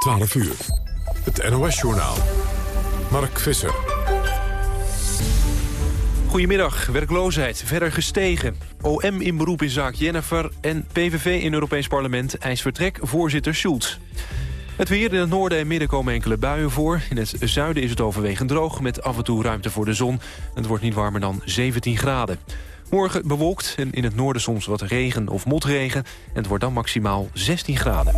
12 uur. Het NOS-journaal. Mark Visser. Goedemiddag. Werkloosheid verder gestegen. OM in beroep in zaak Jennifer en PVV in Europees Parlement eist vertrek voorzitter Schulz. Het weer in het noorden en midden komen enkele buien voor. In het zuiden is het overwegend droog met af en toe ruimte voor de zon. Het wordt niet warmer dan 17 graden. Morgen bewolkt en in het noorden soms wat regen of motregen. En het wordt dan maximaal 16 graden.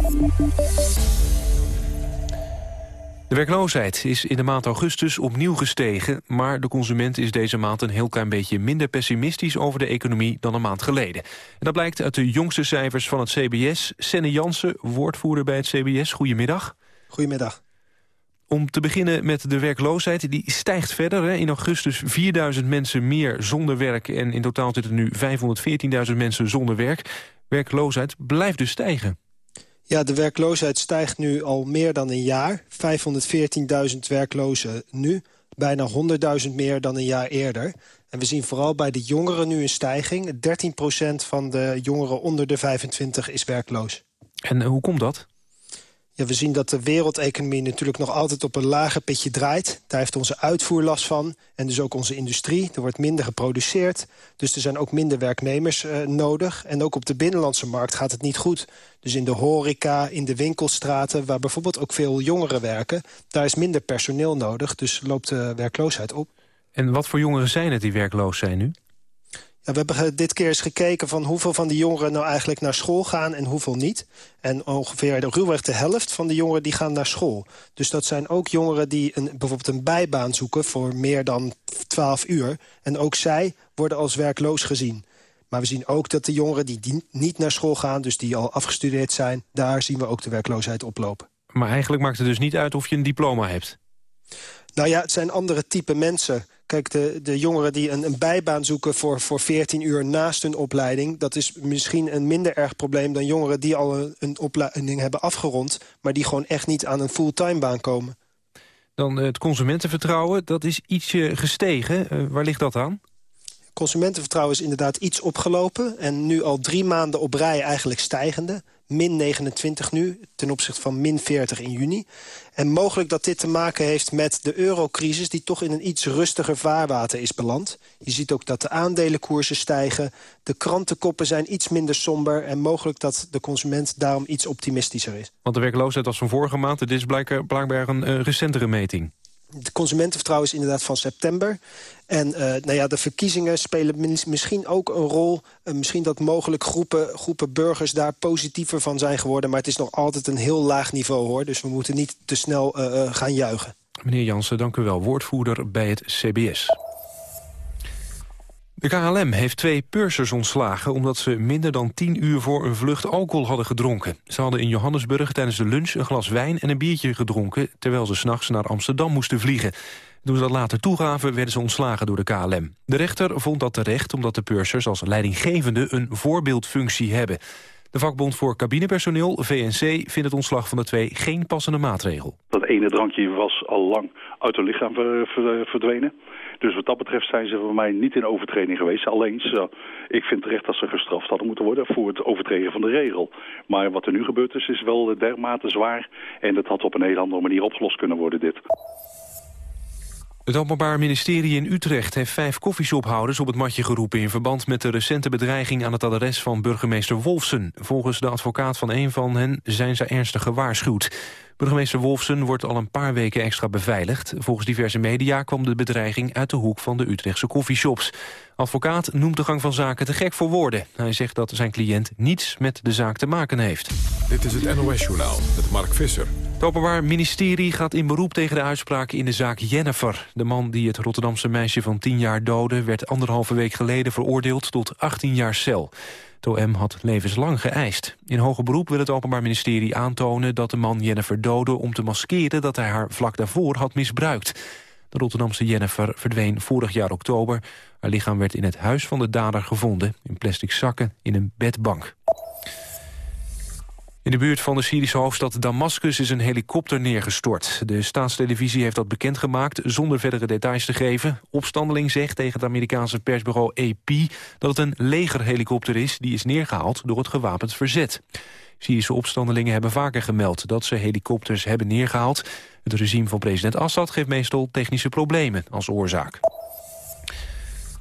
De werkloosheid is in de maand augustus opnieuw gestegen... maar de consument is deze maand een heel klein beetje minder pessimistisch... over de economie dan een maand geleden. En dat blijkt uit de jongste cijfers van het CBS. Senne Jansen, woordvoerder bij het CBS. Goedemiddag. Goedemiddag. Om te beginnen met de werkloosheid, die stijgt verder. Hè. In augustus 4000 mensen meer zonder werk... en in totaal zitten nu 514.000 mensen zonder werk. Werkloosheid blijft dus stijgen. Ja, de werkloosheid stijgt nu al meer dan een jaar. 514.000 werklozen nu. Bijna 100.000 meer dan een jaar eerder. En we zien vooral bij de jongeren nu een stijging. 13% van de jongeren onder de 25 is werkloos. En hoe komt dat? Ja, we zien dat de wereldeconomie natuurlijk nog altijd op een lager pitje draait. Daar heeft onze uitvoer last van. En dus ook onze industrie. Er wordt minder geproduceerd. Dus er zijn ook minder werknemers uh, nodig. En ook op de binnenlandse markt gaat het niet goed. Dus in de horeca, in de winkelstraten... waar bijvoorbeeld ook veel jongeren werken... daar is minder personeel nodig. Dus loopt de werkloosheid op. En wat voor jongeren zijn het die werkloos zijn nu? We hebben dit keer eens gekeken van hoeveel van die jongeren nou eigenlijk naar school gaan en hoeveel niet. En ongeveer de ruwweg de helft van de jongeren die gaan naar school. Dus dat zijn ook jongeren die een, bijvoorbeeld een bijbaan zoeken voor meer dan 12 uur. En ook zij worden als werkloos gezien. Maar we zien ook dat de jongeren die niet naar school gaan, dus die al afgestudeerd zijn, daar zien we ook de werkloosheid oplopen. Maar eigenlijk maakt het dus niet uit of je een diploma hebt? Nou ja, het zijn andere type mensen. Kijk, de, de jongeren die een, een bijbaan zoeken voor, voor 14 uur naast hun opleiding... dat is misschien een minder erg probleem dan jongeren die al een, opleiding hebben afgerond... maar die gewoon echt niet aan een fulltime baan komen. Dan het consumentenvertrouwen, dat is ietsje gestegen. Uh, waar ligt dat aan? Consumentenvertrouwen is inderdaad iets opgelopen... en nu al drie maanden op rij eigenlijk stijgende min 29 nu, ten opzichte van min 40 in juni. En mogelijk dat dit te maken heeft met de eurocrisis... die toch in een iets rustiger vaarwater is beland. Je ziet ook dat de aandelenkoersen stijgen. De krantenkoppen zijn iets minder somber... en mogelijk dat de consument daarom iets optimistischer is. Want de werkloosheid was van vorige maand. Dit is blijkbaar een uh, recentere meting. De consumentenvertrouwen is inderdaad van september. En uh, nou ja, de verkiezingen spelen misschien ook een rol. Uh, misschien dat mogelijk groepen, groepen burgers daar positiever van zijn geworden. Maar het is nog altijd een heel laag niveau, hoor. Dus we moeten niet te snel uh, gaan juichen. Meneer Jansen, dank u wel. Woordvoerder bij het CBS. De KLM heeft twee pursers ontslagen omdat ze minder dan 10 uur voor een vlucht alcohol hadden gedronken. Ze hadden in Johannesburg tijdens de lunch een glas wijn en een biertje gedronken terwijl ze s'nachts naar Amsterdam moesten vliegen. Toen ze dat later toegaven werden ze ontslagen door de KLM. De rechter vond dat terecht omdat de pursers als leidinggevende een voorbeeldfunctie hebben. De vakbond voor cabinepersoneel, VNC, vindt het ontslag van de twee geen passende maatregel. Dat ene drankje was al lang uit hun lichaam verdwenen. Dus wat dat betreft zijn ze voor mij niet in overtreding geweest. Alleen, ik vind terecht dat ze gestraft hadden moeten worden voor het overtreden van de regel. Maar wat er nu gebeurd is, is wel dermate zwaar. En dat had op een hele andere manier opgelost kunnen worden, dit. Het Openbaar Ministerie in Utrecht heeft vijf koffieshophouders op het matje geroepen... in verband met de recente bedreiging aan het adres van burgemeester Wolfsen. Volgens de advocaat van een van hen zijn ze ernstig gewaarschuwd. Burgemeester Wolfsen wordt al een paar weken extra beveiligd. Volgens diverse media kwam de bedreiging uit de hoek van de Utrechtse koffieshops. Advocaat noemt de gang van zaken te gek voor woorden. Hij zegt dat zijn cliënt niets met de zaak te maken heeft. Dit is het NOS-journaal met Mark Visser. Het Openbaar Ministerie gaat in beroep tegen de uitspraken in de zaak Jennifer. De man die het Rotterdamse meisje van 10 jaar doodde... werd anderhalve week geleden veroordeeld tot 18 jaar cel. Het OM had levenslang geëist. In hoger beroep wil het Openbaar Ministerie aantonen dat de man Jennifer doodde... om te maskeren dat hij haar vlak daarvoor had misbruikt. De Rotterdamse Jennifer verdween vorig jaar oktober. Haar lichaam werd in het huis van de dader gevonden... in plastic zakken in een bedbank. In de buurt van de Syrische hoofdstad Damascus is een helikopter neergestort. De staatstelevisie heeft dat bekendgemaakt zonder verdere details te geven. Opstandeling zegt tegen het Amerikaanse persbureau AP... dat het een legerhelikopter is die is neergehaald door het gewapend verzet. Syrische opstandelingen hebben vaker gemeld dat ze helikopters hebben neergehaald. Het regime van president Assad geeft meestal technische problemen als oorzaak.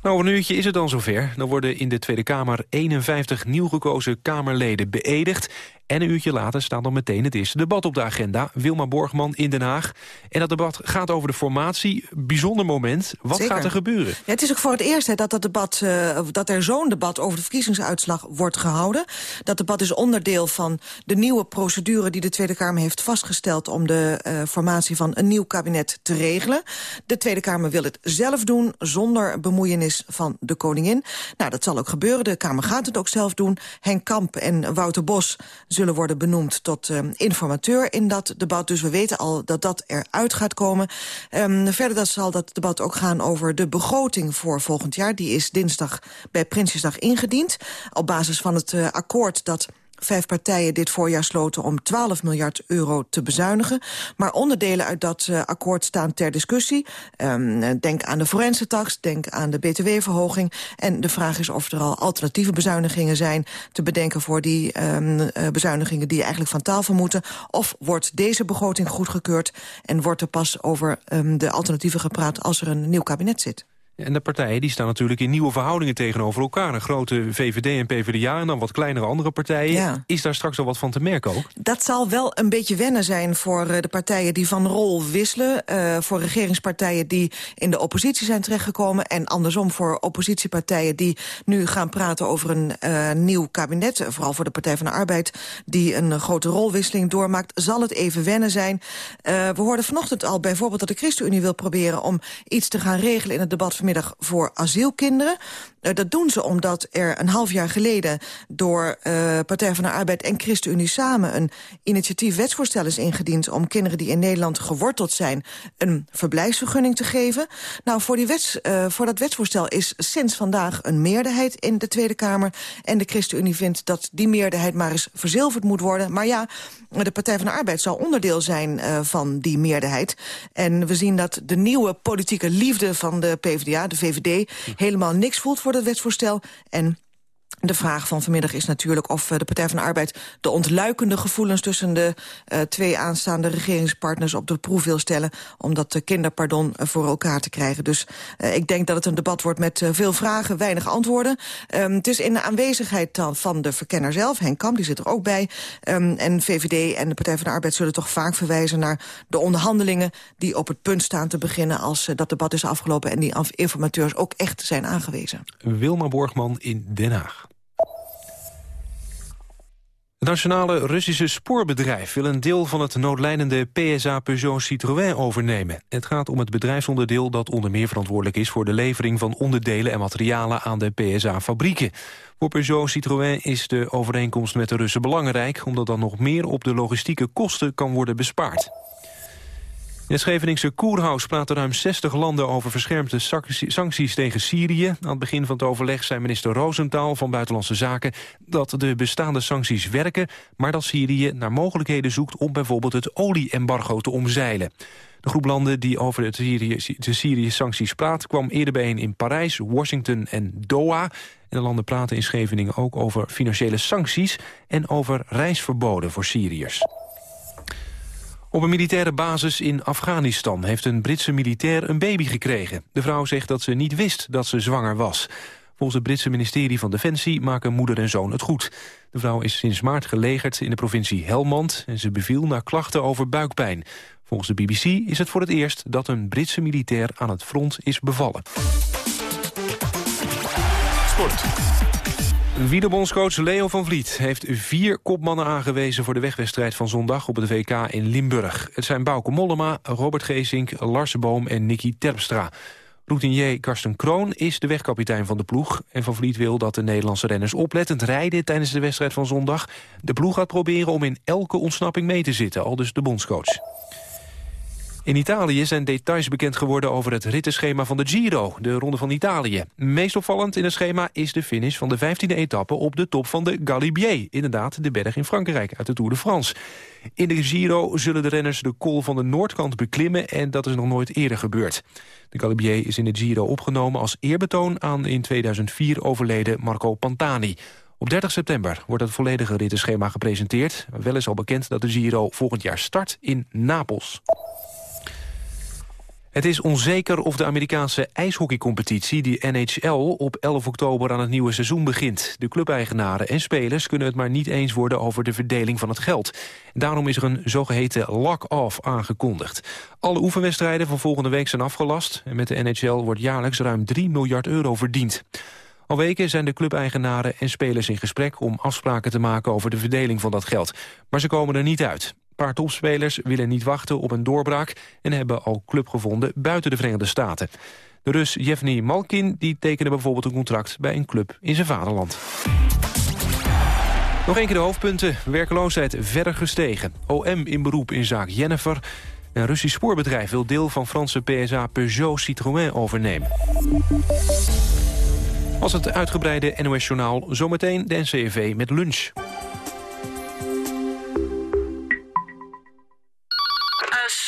Nou, over een uurtje is het dan zover. Dan worden in de Tweede Kamer 51 nieuw gekozen Kamerleden beëdigd. En een uurtje later staat dan meteen het eerste debat op de agenda. Wilma Borgman in Den Haag. En dat debat gaat over de formatie. Bijzonder moment. Wat gaat er gebeuren? Ja, het is ook voor het eerst hè, dat, dat, debat, uh, dat er zo'n debat over de verkiezingsuitslag wordt gehouden. Dat debat is onderdeel van de nieuwe procedure die de Tweede Kamer heeft vastgesteld... om de uh, formatie van een nieuw kabinet te regelen. De Tweede Kamer wil het zelf doen, zonder bemoeienis van de koningin. Nou, dat zal ook gebeuren. De Kamer gaat het ook zelf doen. Henk Kamp en Wouter Bos zullen worden benoemd tot uh, informateur in dat debat. Dus we weten al dat dat eruit gaat komen. Um, verder dat zal dat debat ook gaan over de begroting voor volgend jaar. Die is dinsdag bij Prinsjesdag ingediend. Op basis van het uh, akkoord dat vijf partijen dit voorjaar sloten om 12 miljard euro te bezuinigen. Maar onderdelen uit dat uh, akkoord staan ter discussie. Um, denk aan de forense tax, denk aan de btw-verhoging. En de vraag is of er al alternatieve bezuinigingen zijn te bedenken voor die um, uh, bezuinigingen die eigenlijk van tafel moeten. Of wordt deze begroting goedgekeurd en wordt er pas over um, de alternatieven gepraat als er een nieuw kabinet zit? En de partijen die staan natuurlijk in nieuwe verhoudingen tegenover elkaar. Een grote VVD en PvdA en dan wat kleinere andere partijen. Ja. Is daar straks al wat van te merken ook? Dat zal wel een beetje wennen zijn voor eh, de partijen die van rol wisselen. Uh, voor regeringspartijen die in de oppositie zijn terechtgekomen. En andersom voor oppositiepartijen die nu gaan praten over een uh, nieuw kabinet. Vooral voor de Partij van de Arbeid die een grote rolwisseling doormaakt. Zal het even wennen zijn. Uh, we hoorden vanochtend al bijvoorbeeld dat de ChristenUnie wil proberen... om iets te gaan regelen in het debat vanmiddag voor asielkinderen. Uh, dat doen ze omdat er een half jaar geleden door uh, Partij van de Arbeid en ChristenUnie samen een initiatief wetsvoorstel is ingediend om kinderen die in Nederland geworteld zijn een verblijfsvergunning te geven. Nou, voor, die wets, uh, voor dat wetsvoorstel is sinds vandaag een meerderheid in de Tweede Kamer. En de ChristenUnie vindt dat die meerderheid maar eens verzilverd moet worden. Maar ja, de Partij van de Arbeid zal onderdeel zijn van die meerderheid. En we zien dat de nieuwe politieke liefde van de PvdA, de VVD, helemaal niks voelt voor dat wetsvoorstel. En de vraag van vanmiddag is natuurlijk of eh, de Partij van de Arbeid... de ontluikende gevoelens tussen de uh, twee aanstaande regeringspartners... op de proef wil stellen om dat uh, kinderpardon voor elkaar te krijgen. Dus ik denk dat het een debat wordt met veel vragen, weinig antwoorden. Um, het is in de aanwezigheid van de verkenner zelf, Henk Kamp, die zit er ook bij. Um, en VVD en de Partij van de Arbeid zullen toch vaak verwijzen... naar de onderhandelingen die op het punt staan te beginnen... als dat debat is afgelopen en die informateurs ook echt zijn aangewezen. Wilma Borgman in Den Haag. Het nationale Russische spoorbedrijf wil een deel van het noodlijnende PSA Peugeot Citroën overnemen. Het gaat om het bedrijfsonderdeel dat onder meer verantwoordelijk is voor de levering van onderdelen en materialen aan de PSA-fabrieken. Voor Peugeot Citroën is de overeenkomst met de Russen belangrijk, omdat dan nog meer op de logistieke kosten kan worden bespaard. In het Scheveningse Koerhuis praten ruim 60 landen over verscherpte sancties tegen Syrië. Aan het begin van het overleg zei minister Rosenthal van Buitenlandse Zaken dat de bestaande sancties werken, maar dat Syrië naar mogelijkheden zoekt om bijvoorbeeld het olie-embargo te omzeilen. De groep landen die over de Syrië-sancties praat kwam eerder bijeen in Parijs, Washington en Doha. En de landen praten in Scheveningen ook over financiële sancties en over reisverboden voor Syriërs. Op een militaire basis in Afghanistan heeft een Britse militair een baby gekregen. De vrouw zegt dat ze niet wist dat ze zwanger was. Volgens het Britse ministerie van Defensie maken moeder en zoon het goed. De vrouw is sinds maart gelegerd in de provincie Helmand... en ze beviel naar klachten over buikpijn. Volgens de BBC is het voor het eerst dat een Britse militair aan het front is bevallen. Sport. Wiederbondscoach Leo van Vliet heeft vier kopmannen aangewezen... voor de wegwedstrijd van zondag op het WK in Limburg. Het zijn Bauke Mollema, Robert Geesink, Lars Boom en Nicky Terpstra. Routinier Karsten Kroon is de wegkapitein van de ploeg. En Van Vliet wil dat de Nederlandse renners oplettend rijden... tijdens de wedstrijd van zondag. De ploeg gaat proberen om in elke ontsnapping mee te zitten, al dus de bondscoach. In Italië zijn details bekend geworden over het rittenschema van de Giro, de Ronde van Italië. Meest opvallend in het schema is de finish van de 15e etappe op de top van de Galibier. Inderdaad, de berg in Frankrijk uit de Tour de France. In de Giro zullen de renners de kol van de noordkant beklimmen en dat is nog nooit eerder gebeurd. De Galibier is in de Giro opgenomen als eerbetoon aan in 2004 overleden Marco Pantani. Op 30 september wordt het volledige rittenschema gepresenteerd. Wel is al bekend dat de Giro volgend jaar start in Napels. Het is onzeker of de Amerikaanse ijshockeycompetitie, die NHL, op 11 oktober aan het nieuwe seizoen begint. De clubeigenaren en spelers kunnen het maar niet eens worden over de verdeling van het geld. Daarom is er een zogeheten lock-off aangekondigd. Alle oefenwedstrijden van volgende week zijn afgelast en met de NHL wordt jaarlijks ruim 3 miljard euro verdiend. Al weken zijn de clubeigenaren en spelers in gesprek om afspraken te maken over de verdeling van dat geld. Maar ze komen er niet uit paar topspelers willen niet wachten op een doorbraak... en hebben al club gevonden buiten de Verenigde Staten. De Rus Jevni Malkin die tekende bijvoorbeeld een contract bij een club in zijn vaderland. Nog een keer de hoofdpunten. Werkloosheid verder gestegen. OM in beroep in zaak Jennifer. Een Russisch spoorbedrijf wil deel van Franse PSA Peugeot Citroën overnemen. Als het uitgebreide NOS-journaal zometeen de NCV met lunch.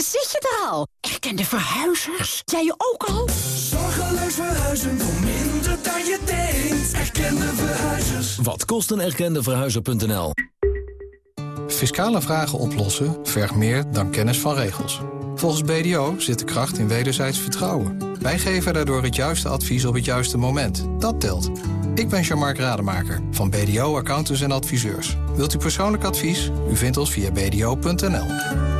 Zit je er al? Erkende verhuizers? Jij je ook al? Zorgeloos verhuizen voor minder dan je denkt. Erkende verhuizers. Wat kost een erkende verhuizer.nl? Fiscale vragen oplossen vergt meer dan kennis van regels. Volgens BDO zit de kracht in wederzijds vertrouwen. Wij geven daardoor het juiste advies op het juiste moment. Dat telt. Ik ben Jean-Marc Rademaker van BDO Accountants en Adviseurs. Wilt u persoonlijk advies? U vindt ons via bdo.nl.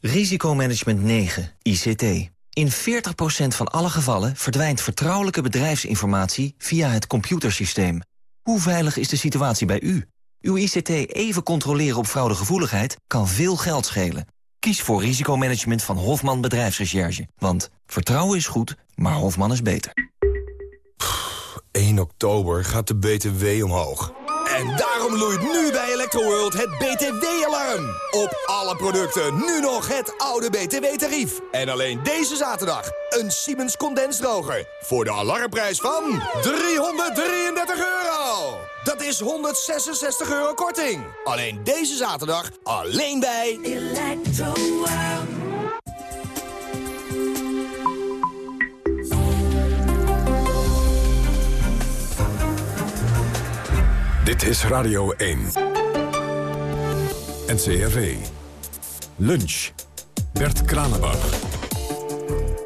Risicomanagement 9, ICT. In 40% van alle gevallen verdwijnt vertrouwelijke bedrijfsinformatie via het computersysteem. Hoe veilig is de situatie bij u? Uw ICT even controleren op fraudegevoeligheid kan veel geld schelen. Kies voor risicomanagement van Hofman Bedrijfsrecherche. Want vertrouwen is goed, maar Hofman is beter. 1 oktober gaat de BTW omhoog. En daarom loeit nu bij Electroworld het BTW-alarm. Op alle producten nu nog het oude BTW-tarief. En alleen deze zaterdag een Siemens condensdroger. Voor de alarmprijs van 333 euro. Dat is 166 euro korting. Alleen deze zaterdag, alleen bij Electroworld. Dit is Radio 1. NCRV. Lunch. Bert Kranenbach.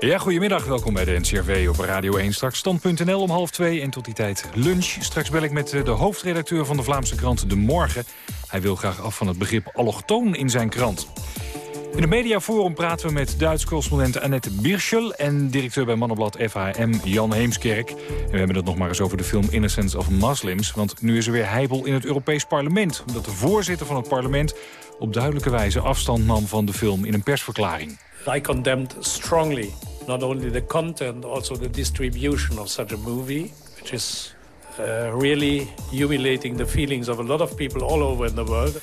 Ja, goedemiddag. Welkom bij de NCRV op Radio 1. Straks stand.nl om half twee en tot die tijd lunch. Straks bel ik met eh, de hoofdredacteur van de Vlaamse krant De Morgen. Hij wil graag af van het begrip allochtoon in zijn krant. In het mediaforum praten we met Duits correspondent Annette Birschel... en directeur bij Mannenblad FHM Jan Heemskerk. En we hebben het nog maar eens over de film Innocence of Muslims... want nu is er weer heibel in het Europees Parlement... omdat de voorzitter van het parlement op duidelijke wijze afstand nam van de film in een persverklaring. I condemned strongly not only the content, also the distribution of such a movie... which is uh, really humiliating the feelings of a lot of people all over in the world...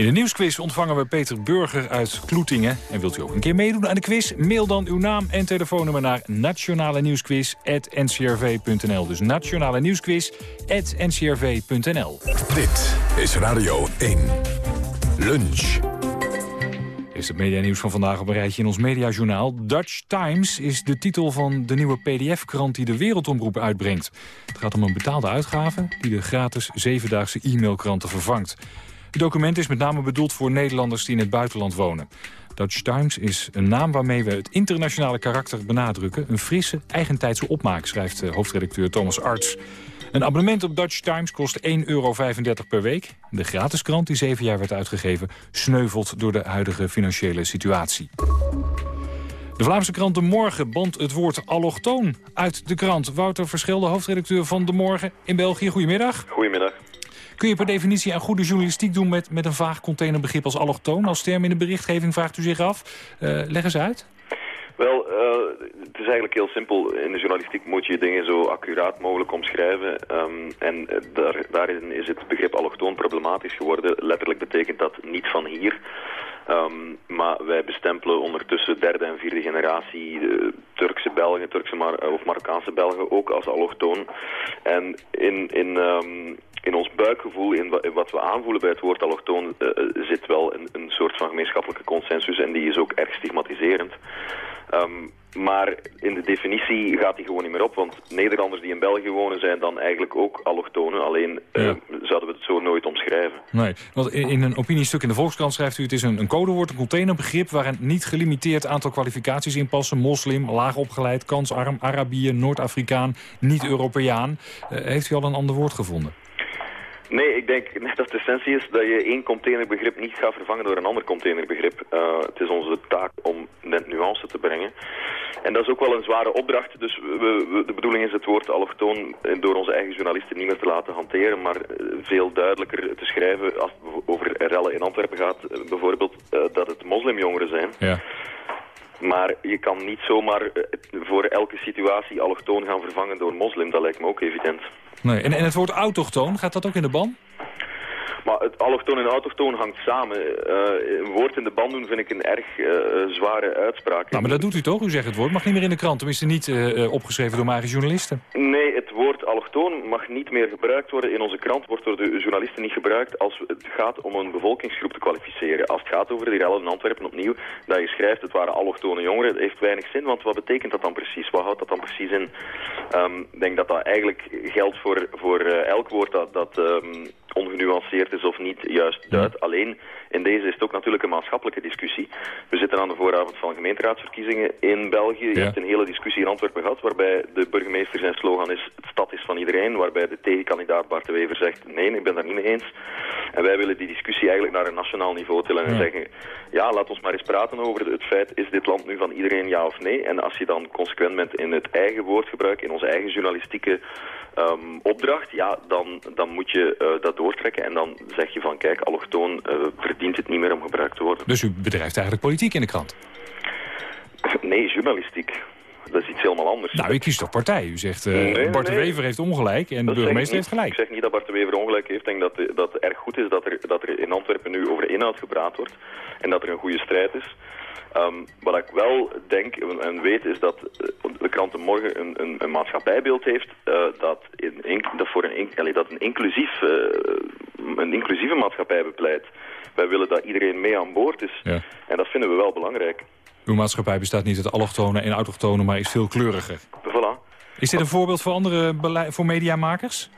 In de nieuwsquiz ontvangen we Peter Burger uit Kloetingen. En wilt u ook een keer meedoen aan de quiz? Mail dan uw naam en telefoonnummer naar nationale nieuwsquiz@ncrv.nl. Dus nationale nieuwsquiz@ncrv.nl. Dit is Radio 1. Lunch. Is het medianieuws van vandaag op een rijtje in ons mediajournaal. Dutch Times is de titel van de nieuwe pdf-krant die de Wereldomroep uitbrengt. Het gaat om een betaalde uitgave die de gratis zevendaagse e-mailkranten vervangt. Het document is met name bedoeld voor Nederlanders die in het buitenland wonen. Dutch Times is een naam waarmee we het internationale karakter benadrukken. Een frisse, eigentijdse opmaak, schrijft hoofdredacteur Thomas Arts. Een abonnement op Dutch Times kost 1,35 euro per week. De gratis krant, die zeven jaar werd uitgegeven... sneuvelt door de huidige financiële situatie. De Vlaamse krant De Morgen band het woord allochtoon uit de krant. Wouter Verschil, de hoofdredacteur van De Morgen in België. Goedemiddag. Goedemiddag. Kun je per definitie aan goede journalistiek doen met, met een vaag containerbegrip als allochtoon? Als term in de berichtgeving vraagt u zich af. Uh, leg eens uit. Wel, uh, het is eigenlijk heel simpel. In de journalistiek moet je dingen zo accuraat mogelijk omschrijven. Um, en daar, daarin is het begrip allochtoon problematisch geworden. Letterlijk betekent dat niet van hier. Um, maar wij bestempelen ondertussen derde en vierde generatie Turkse Belgen, Turkse of Marokkaanse Belgen ook als allochtoon. En in, in, um, in ons buikgevoel, in, wat we aanvoelen bij het woord allochtoon, uh, zit wel een, een soort van gemeenschappelijke consensus en die is ook erg stigmatiserend. Um, maar in de definitie gaat die gewoon niet meer op, want Nederlanders die in België wonen zijn dan eigenlijk ook allochtonen. Alleen ja. uh, zouden we het zo nooit omschrijven. Nee, want in, in, een opiniestuk in de Volkskrant schrijft u het is een, een codewoord, een containerbegrip waar een niet gelimiteerd aantal kwalificaties in passen. Moslim, laag opgeleid, kansarm, Arabier, Noord-Afrikaan, niet-Europeaan. Uh, heeft u al een ander woord gevonden? Nee, ik denk net dat de essentie is dat je één containerbegrip niet gaat vervangen door een ander containerbegrip. Uh, het is onze taak om net nuance te brengen. En dat is ook wel een zware opdracht. Dus we, we, de bedoeling is het woord allochtoon door onze eigen journalisten niet meer te laten hanteren, maar veel duidelijker te schrijven als het over rellen in Antwerpen gaat. Bijvoorbeeld uh, dat het moslimjongeren zijn. Ja. Maar je kan niet zomaar voor elke situatie allochtoon gaan vervangen door moslim. Dat lijkt me ook evident. Nee. En, en het woord autochtoon, gaat dat ook in de ban? Maar het allochtoon en autochtoon hangt samen. Uh, een woord in de band doen vind ik een erg uh, zware uitspraak. Nou, maar dat doet u toch? U zegt het woord mag niet meer in de krant. Tenminste niet uh, opgeschreven door mijn eigen journalisten. Nee, het woord allochtoon mag niet meer gebruikt worden. In onze krant wordt door de journalisten niet gebruikt als het gaat om een bevolkingsgroep te kwalificeren. Als het gaat over die rellen in Antwerpen opnieuw, dat je schrijft het waren allochtone jongeren, dat heeft weinig zin. Want wat betekent dat dan precies? Wat houdt dat dan precies in? Um, ik denk dat dat eigenlijk geldt voor, voor elk woord dat... dat um, ongenuanceerd is of niet juist duidt. Alleen in deze is het ook natuurlijk een maatschappelijke discussie. We zitten aan de vooravond van gemeenteraadsverkiezingen in België. Je ja. hebt een hele discussie in Antwerpen gehad waarbij de burgemeester zijn slogan is het stad is van iedereen. Waarbij de tegenkandidaat Bart de Wever zegt nee, ik ben daar niet mee eens. En wij willen die discussie eigenlijk naar een nationaal niveau tillen en ja. zeggen ja, laat ons maar eens praten over het feit is dit land nu van iedereen ja of nee. En als je dan consequent bent in het eigen woordgebruik, in onze eigen journalistieke um, opdracht, ja, dan, dan moet je uh, dat doortrekken. En dan zeg je van, kijk, allochtoon uh, verdient het niet meer om gebruikt te worden. Dus u bedrijft eigenlijk politiek in de krant? Nee, journalistiek. Dat is iets helemaal anders. Nou, u kiest toch partij? U zegt, uh, nee, Bart de nee. Wever heeft ongelijk en dat de burgemeester heeft gelijk. Ik zeg niet dat Bart de Wever ongelijk heeft. Ik denk dat, dat het erg goed is dat er, dat er in Antwerpen nu over inhoud gepraat wordt. En dat er een goede strijd is. Um, wat ik wel denk en weet is dat de krant morgen een, een, een maatschappijbeeld heeft uh, dat, in, dat, voor een, dat een, inclusief, uh, een inclusieve maatschappij bepleit. Wij willen dat iedereen mee aan boord is. Ja. En dat vinden we wel belangrijk. Uw maatschappij bestaat niet uit allochtonen en autochtonen, maar is veel kleuriger. Voilà. Is dit een voorbeeld voor andere voor mediamakers?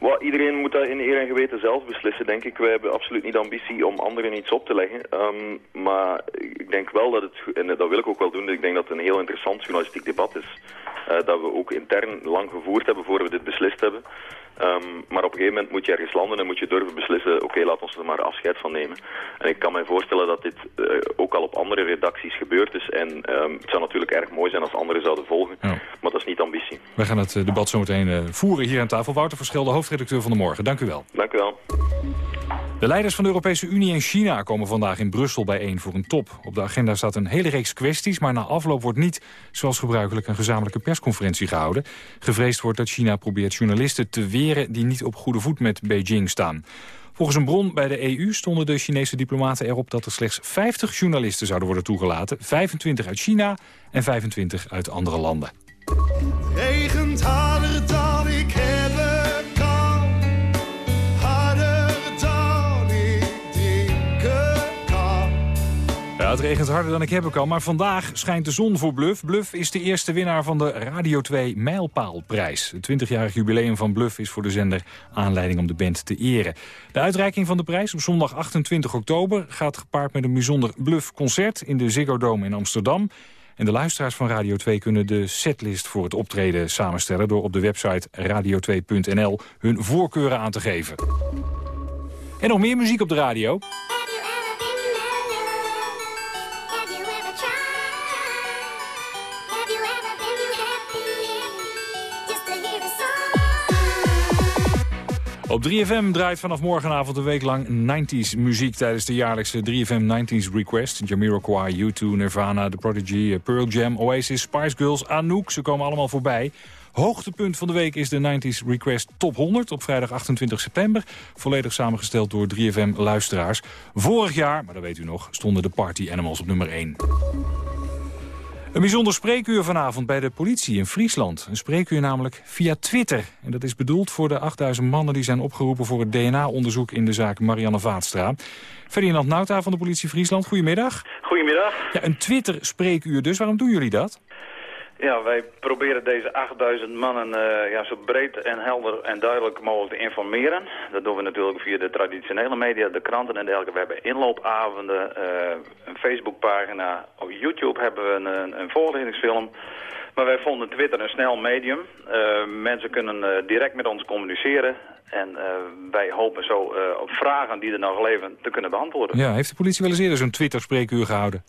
Well, iedereen moet dat in eer en geweten zelf beslissen, denk ik. Wij hebben absoluut niet de ambitie om anderen iets op te leggen. Um, maar ik denk wel dat het, en dat wil ik ook wel doen, ik denk dat het een heel interessant journalistiek debat is. Uh, dat we ook intern lang gevoerd hebben voor we dit beslist hebben. Um, maar op een gegeven moment moet je ergens landen en moet je durven beslissen, oké, okay, laat ons er maar afscheid van nemen. En ik kan me voorstellen dat dit uh, ook al op andere redacties gebeurd is. En um, het zou natuurlijk erg mooi zijn als anderen zouden volgen, ja. maar dat is niet ambitie. Wij gaan het debat zo meteen voeren hier aan tafel. Wouter Verschil, de hoofdredacteur van de Morgen. Dank u wel. Dank u wel. De leiders van de Europese Unie en China komen vandaag in Brussel bijeen voor een top. Op de agenda staat een hele reeks kwesties, maar na afloop wordt niet, zoals gebruikelijk, een gezamenlijke persconferentie gehouden. Gevreesd wordt dat China probeert journalisten te weren die niet op goede voet met Beijing staan. Volgens een bron bij de EU stonden de Chinese diplomaten erop dat er slechts 50 journalisten zouden worden toegelaten. 25 uit China en 25 uit andere landen. Regent Het regent harder dan ik hebben kan, maar vandaag schijnt de zon voor Bluff. Bluff is de eerste winnaar van de Radio 2 Mijlpaalprijs. Het 20-jarig jubileum van Bluff is voor de zender aanleiding om de band te eren. De uitreiking van de prijs op zondag 28 oktober gaat gepaard met een bijzonder Bluff-concert in de Ziggo Dome in Amsterdam. En de luisteraars van Radio 2 kunnen de setlist voor het optreden samenstellen... door op de website radio2.nl hun voorkeuren aan te geven. En nog meer muziek op de radio. Op 3FM draait vanaf morgenavond een week lang 90s muziek... tijdens de jaarlijkse 3FM 90s Request. Jamiroquai, U2, Nirvana, The Prodigy, Pearl Jam, Oasis, Spice Girls, Anouk. Ze komen allemaal voorbij. Hoogtepunt van de week is de 90s Request Top 100 op vrijdag 28 september. Volledig samengesteld door 3FM-luisteraars. Vorig jaar, maar dat weet u nog, stonden de Party Animals op nummer 1. Een bijzonder spreekuur vanavond bij de politie in Friesland. Een spreekuur namelijk via Twitter. En dat is bedoeld voor de 8000 mannen die zijn opgeroepen... voor het DNA-onderzoek in de zaak Marianne Vaatstra. Ferdinand Nauta van de politie Friesland, goedemiddag. Goedemiddag. Ja, een Twitter-spreekuur dus. Waarom doen jullie dat? Ja, wij proberen deze 8000 mannen uh, ja, zo breed en helder en duidelijk mogelijk te informeren. Dat doen we natuurlijk via de traditionele media, de kranten en dergelijke. We hebben inloopavonden, uh, een Facebookpagina. Op YouTube hebben we een, een voorlichtingsfilm. Maar wij vonden Twitter een snel medium. Uh, mensen kunnen direct met ons communiceren. En wij hopen zo op vragen die er nog leven te kunnen beantwoorden. Ja, heeft de politie wel eens eerder zo'n Twitter-spreekuur gehouden?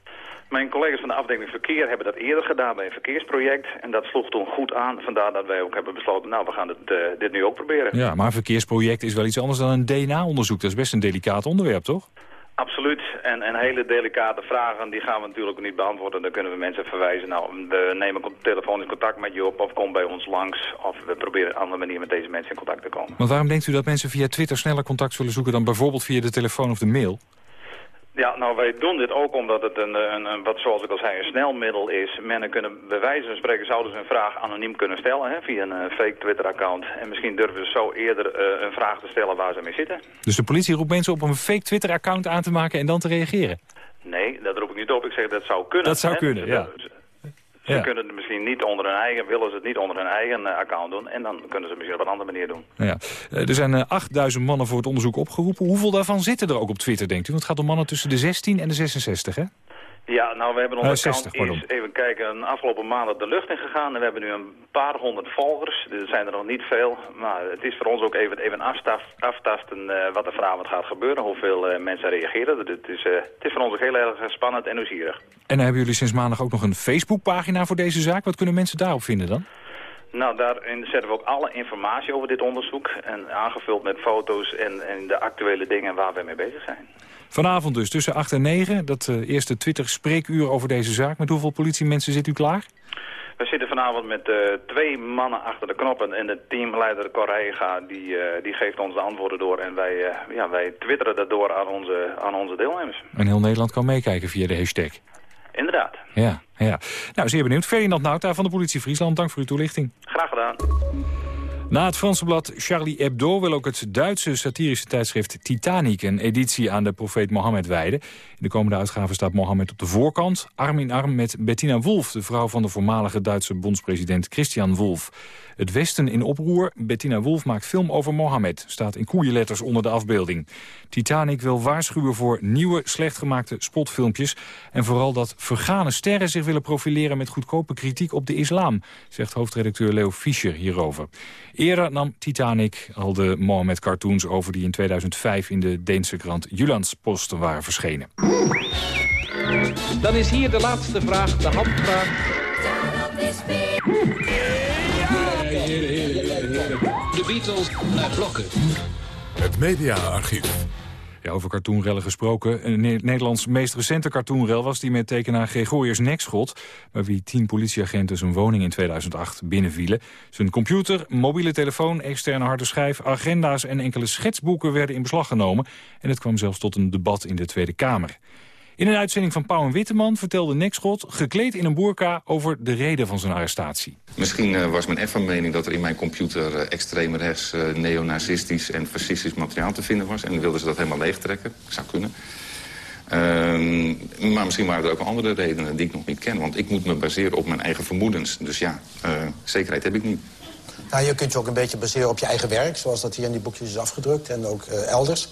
Mijn collega's van de afdeling verkeer hebben dat eerder gedaan bij een verkeersproject. En dat sloeg toen goed aan. Vandaar dat wij ook hebben besloten, nou we gaan dit, uh, dit nu ook proberen. Ja, maar een verkeersproject is wel iets anders dan een DNA-onderzoek. Dat is best een delicaat onderwerp, toch? Absoluut. En, en hele delicate vragen, die gaan we natuurlijk niet beantwoorden. Dan kunnen we mensen verwijzen. Nou, we nemen telefonisch contact met je op of kom bij ons langs. Of we proberen op een andere manier met deze mensen in contact te komen. Want waarom denkt u dat mensen via Twitter sneller contact zullen zoeken dan bijvoorbeeld via de telefoon of de mail? Ja, nou wij doen dit ook omdat het een, een, een, wat zoals ik al zei, een snelmiddel is. Men kunnen bij wijze van spreken zouden ze een vraag anoniem kunnen stellen hè, via een uh, fake Twitter-account. En misschien durven ze zo eerder uh, een vraag te stellen waar ze mee zitten. Dus de politie roept mensen op om een fake Twitter-account aan te maken en dan te reageren? Nee, dat roep ik niet op. Ik zeg dat zou kunnen. Dat zou hè? kunnen, ja. Ze ja. kunnen het misschien niet onder hun eigen, willen ze het niet onder hun eigen uh, account doen. En dan kunnen ze het misschien op een andere manier doen. Ja. Uh, er zijn uh, 8000 mannen voor het onderzoek opgeroepen. Hoeveel daarvan zitten er ook op Twitter, denkt u? Want het gaat om mannen tussen de 16 en de 66, hè? Ja, nou we hebben onze 60, account eens even kijken, een afgelopen maanden de lucht in gegaan. En we hebben nu een paar honderd volgers. Er zijn er nog niet veel. Maar het is voor ons ook even, even aftast, aftasten uh, wat er vanavond gaat gebeuren. Hoeveel uh, mensen reageren. Het is, het is voor ons ook heel erg spannend en nieuwsgierig. En dan hebben jullie sinds maandag ook nog een Facebookpagina voor deze zaak. Wat kunnen mensen daarop vinden dan? Nou, daarin zetten we ook alle informatie over dit onderzoek. En aangevuld met foto's en, en de actuele dingen waar we mee bezig zijn. Vanavond dus tussen 8 en 9, dat uh, eerste Twitter-spreekuur over deze zaak. Met hoeveel politiemensen zit u klaar? We zitten vanavond met uh, twee mannen achter de knoppen en de teamleider Correga die, uh, die geeft ons de antwoorden door. En wij, ja, wij twitteren dat door aan onze, aan onze deelnemers. En heel Nederland kan meekijken via de hashtag. Inderdaad. Ja, ja. Nou, zeer benieuwd. Ferdinand Nauta van de politie Friesland, dank voor uw toelichting. Graag gedaan. Na het Franse blad Charlie Hebdo wil ook het Duitse satirische tijdschrift Titanic een editie aan de profeet Mohammed wijden. In de komende uitgave staat Mohammed op de voorkant, arm in arm met Bettina Wolf, de vrouw van de voormalige Duitse bondspresident Christian Wolf. Het Westen in oproer, Bettina Wolf maakt film over Mohammed, staat in koeienletters onder de afbeelding. Titanic wil waarschuwen voor nieuwe, slecht gemaakte spotfilmpjes en vooral dat vergane sterren zich willen profileren met goedkope kritiek op de islam, zegt hoofdredacteur Leo Fischer hierover. Eerder nam Titanic al de Mohammed-cartoons over... die in 2005 in de Deense krant Jyllandsposten waren verschenen. Dan is hier de laatste vraag, de handvraag. De Beatles naar blokken. Het mediaarchief. Ja, over cartoonrellen gesproken. Een Nederlands meest recente cartoonrel was die met tekenaar Gregorius Nekschot... bij wie tien politieagenten zijn woning in 2008 binnenvielen. Zijn computer, mobiele telefoon, externe harde schijf... agenda's en enkele schetsboeken werden in beslag genomen... en het kwam zelfs tot een debat in de Tweede Kamer. In een uitzending van Pauw en Witteman vertelde Nekschot... gekleed in een boerka over de reden van zijn arrestatie. Misschien uh, was men echt van mening dat er in mijn computer... Uh, extreem rechts, uh, neonazistisch en fascistisch materiaal te vinden was. En wilden ze dat helemaal leegtrekken. Zou kunnen. Uh, maar misschien waren er ook andere redenen die ik nog niet ken. Want ik moet me baseren op mijn eigen vermoedens. Dus ja, zekerheid heb ik niet. Nou, je kunt je ook een beetje baseren op je eigen werk... zoals dat hier in die boekjes is afgedrukt en ook uh, elders.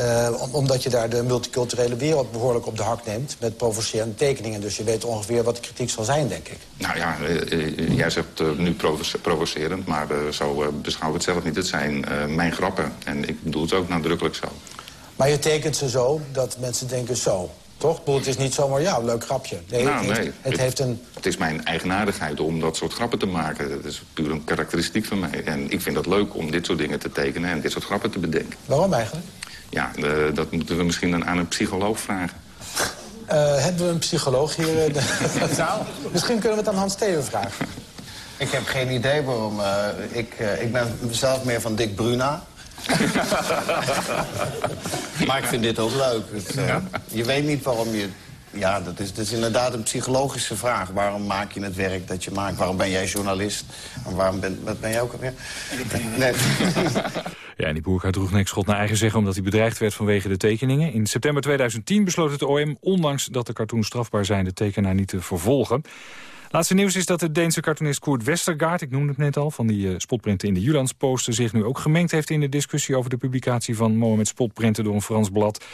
Uh, omdat je daar de multiculturele wereld behoorlijk op de hak neemt... met provocerende tekeningen. Dus je weet ongeveer wat de kritiek zal zijn, denk ik. Nou ja, uh, jij zegt nu provocerend, maar zo beschouw ik het zelf niet. Het zijn mijn grappen en ik bedoel het ook nadrukkelijk zo. Maar je tekent ze zo dat mensen denken zo. Toch? Het is niet zomaar, ja, leuk grapje. Nee, nou, het, nee. Het, heeft een... het is mijn eigenaardigheid om dat soort grappen te maken. Dat is puur een karakteristiek van mij. En ik vind het leuk om dit soort dingen te tekenen en dit soort grappen te bedenken. Waarom eigenlijk? Ja, de, dat moeten we misschien aan een psycholoog vragen. Uh, hebben we een psycholoog hier? in de zaal? misschien kunnen we het aan Hans Steven vragen. Ik heb geen idee waarom. Uh, ik, uh, ik ben zelf meer van Dick Bruna. maar ik vind dit ook leuk. Het, uh, je weet niet waarom je... Ja, dat is, dat is inderdaad een psychologische vraag. Waarom maak je het werk dat je maakt? Waarom ben jij journalist? En waarom ben, wat ben jij ook alweer? Nee. Ja, en die boer droeg niks schot naar eigen zeggen omdat hij bedreigd werd vanwege de tekeningen. In september 2010 besloot het OM, ondanks dat de cartoons strafbaar zijn, de tekenaar niet te vervolgen. Laatste nieuws is dat de Deense cartoonist Koert Westergaard... ik noemde het net al, van die uh, spotprinten in de Julandsposter... zich nu ook gemengd heeft in de discussie over de publicatie van Mohammed spotprinten door een Frans blad...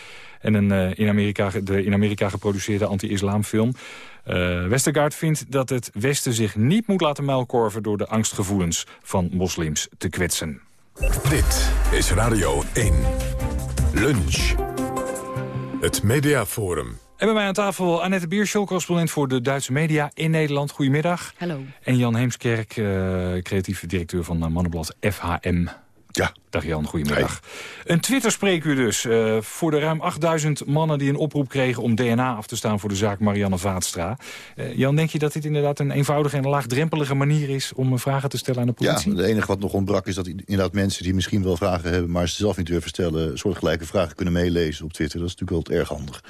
en een uh, in Amerika, de in Amerika geproduceerde anti-islamfilm. Uh, Westergaard vindt dat het Westen zich niet moet laten muilkorven... door de angstgevoelens van moslims te kwetsen. Dit is Radio 1. Lunch. Het Mediaforum. En bij mij aan tafel Annette Bierschel, correspondent voor de Duitse media in Nederland. Goedemiddag. Hallo. En Jan Heemskerk, uh, creatieve directeur van Mannenblad FHM. Ja. Dag Jan, goedemiddag. Een Twitter-spreekuur dus. Uh, voor de ruim 8000 mannen die een oproep kregen om DNA af te staan voor de zaak Marianne Vaatstra. Uh, Jan, denk je dat dit inderdaad een eenvoudige en laagdrempelige manier is om vragen te stellen aan de politie? Ja, het enige wat nog ontbrak is dat inderdaad mensen die misschien wel vragen hebben, maar ze zelf niet durven stellen, soortgelijke vragen kunnen meelezen op Twitter. Dat is natuurlijk wel erg handig.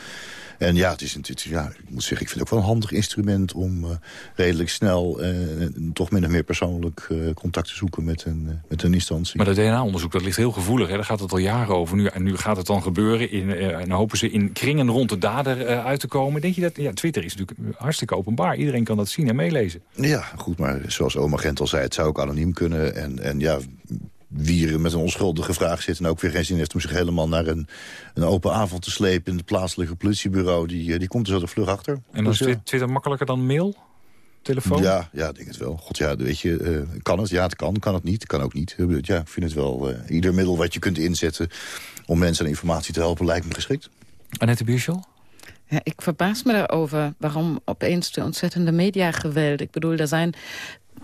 En ja, het is natuurlijk, ja, ik moet zeggen, ik vind het ook wel een handig instrument om uh, redelijk snel uh, toch min of meer persoonlijk uh, contact te zoeken met een, met een instantie. Maar dat DNA-onderzoek, dat ligt heel gevoelig. Hè? Daar gaat het al jaren over. Nu, en nu gaat het dan gebeuren. In, en hopen ze in kringen rond de dader uit te komen. Denk je dat, ja, Twitter is natuurlijk hartstikke openbaar. Iedereen kan dat zien en meelezen. Ja, goed, maar zoals oma Gent al zei, het zou ook anoniem kunnen. En, en ja, wie er met een onschuldige vraag zit... en ook weer geen zin heeft om zich helemaal naar een, een open avond te slepen... in het plaatselijke politiebureau, die, die komt er zo de vlug achter. En dan is dus, Twitter makkelijker dan mail? Telefoon? Ja, ja, ik denk het wel. God, ja, weet je, uh, kan het? Ja, het kan. Kan het niet? Kan ook niet. Ja, ik vind het wel... Uh, ieder middel wat je kunt inzetten om mensen aan informatie te helpen... lijkt me geschikt. Annette Bierschel? Ja, ik verbaas me daarover waarom opeens de ontzettende mediageweld. Ik bedoel, er zijn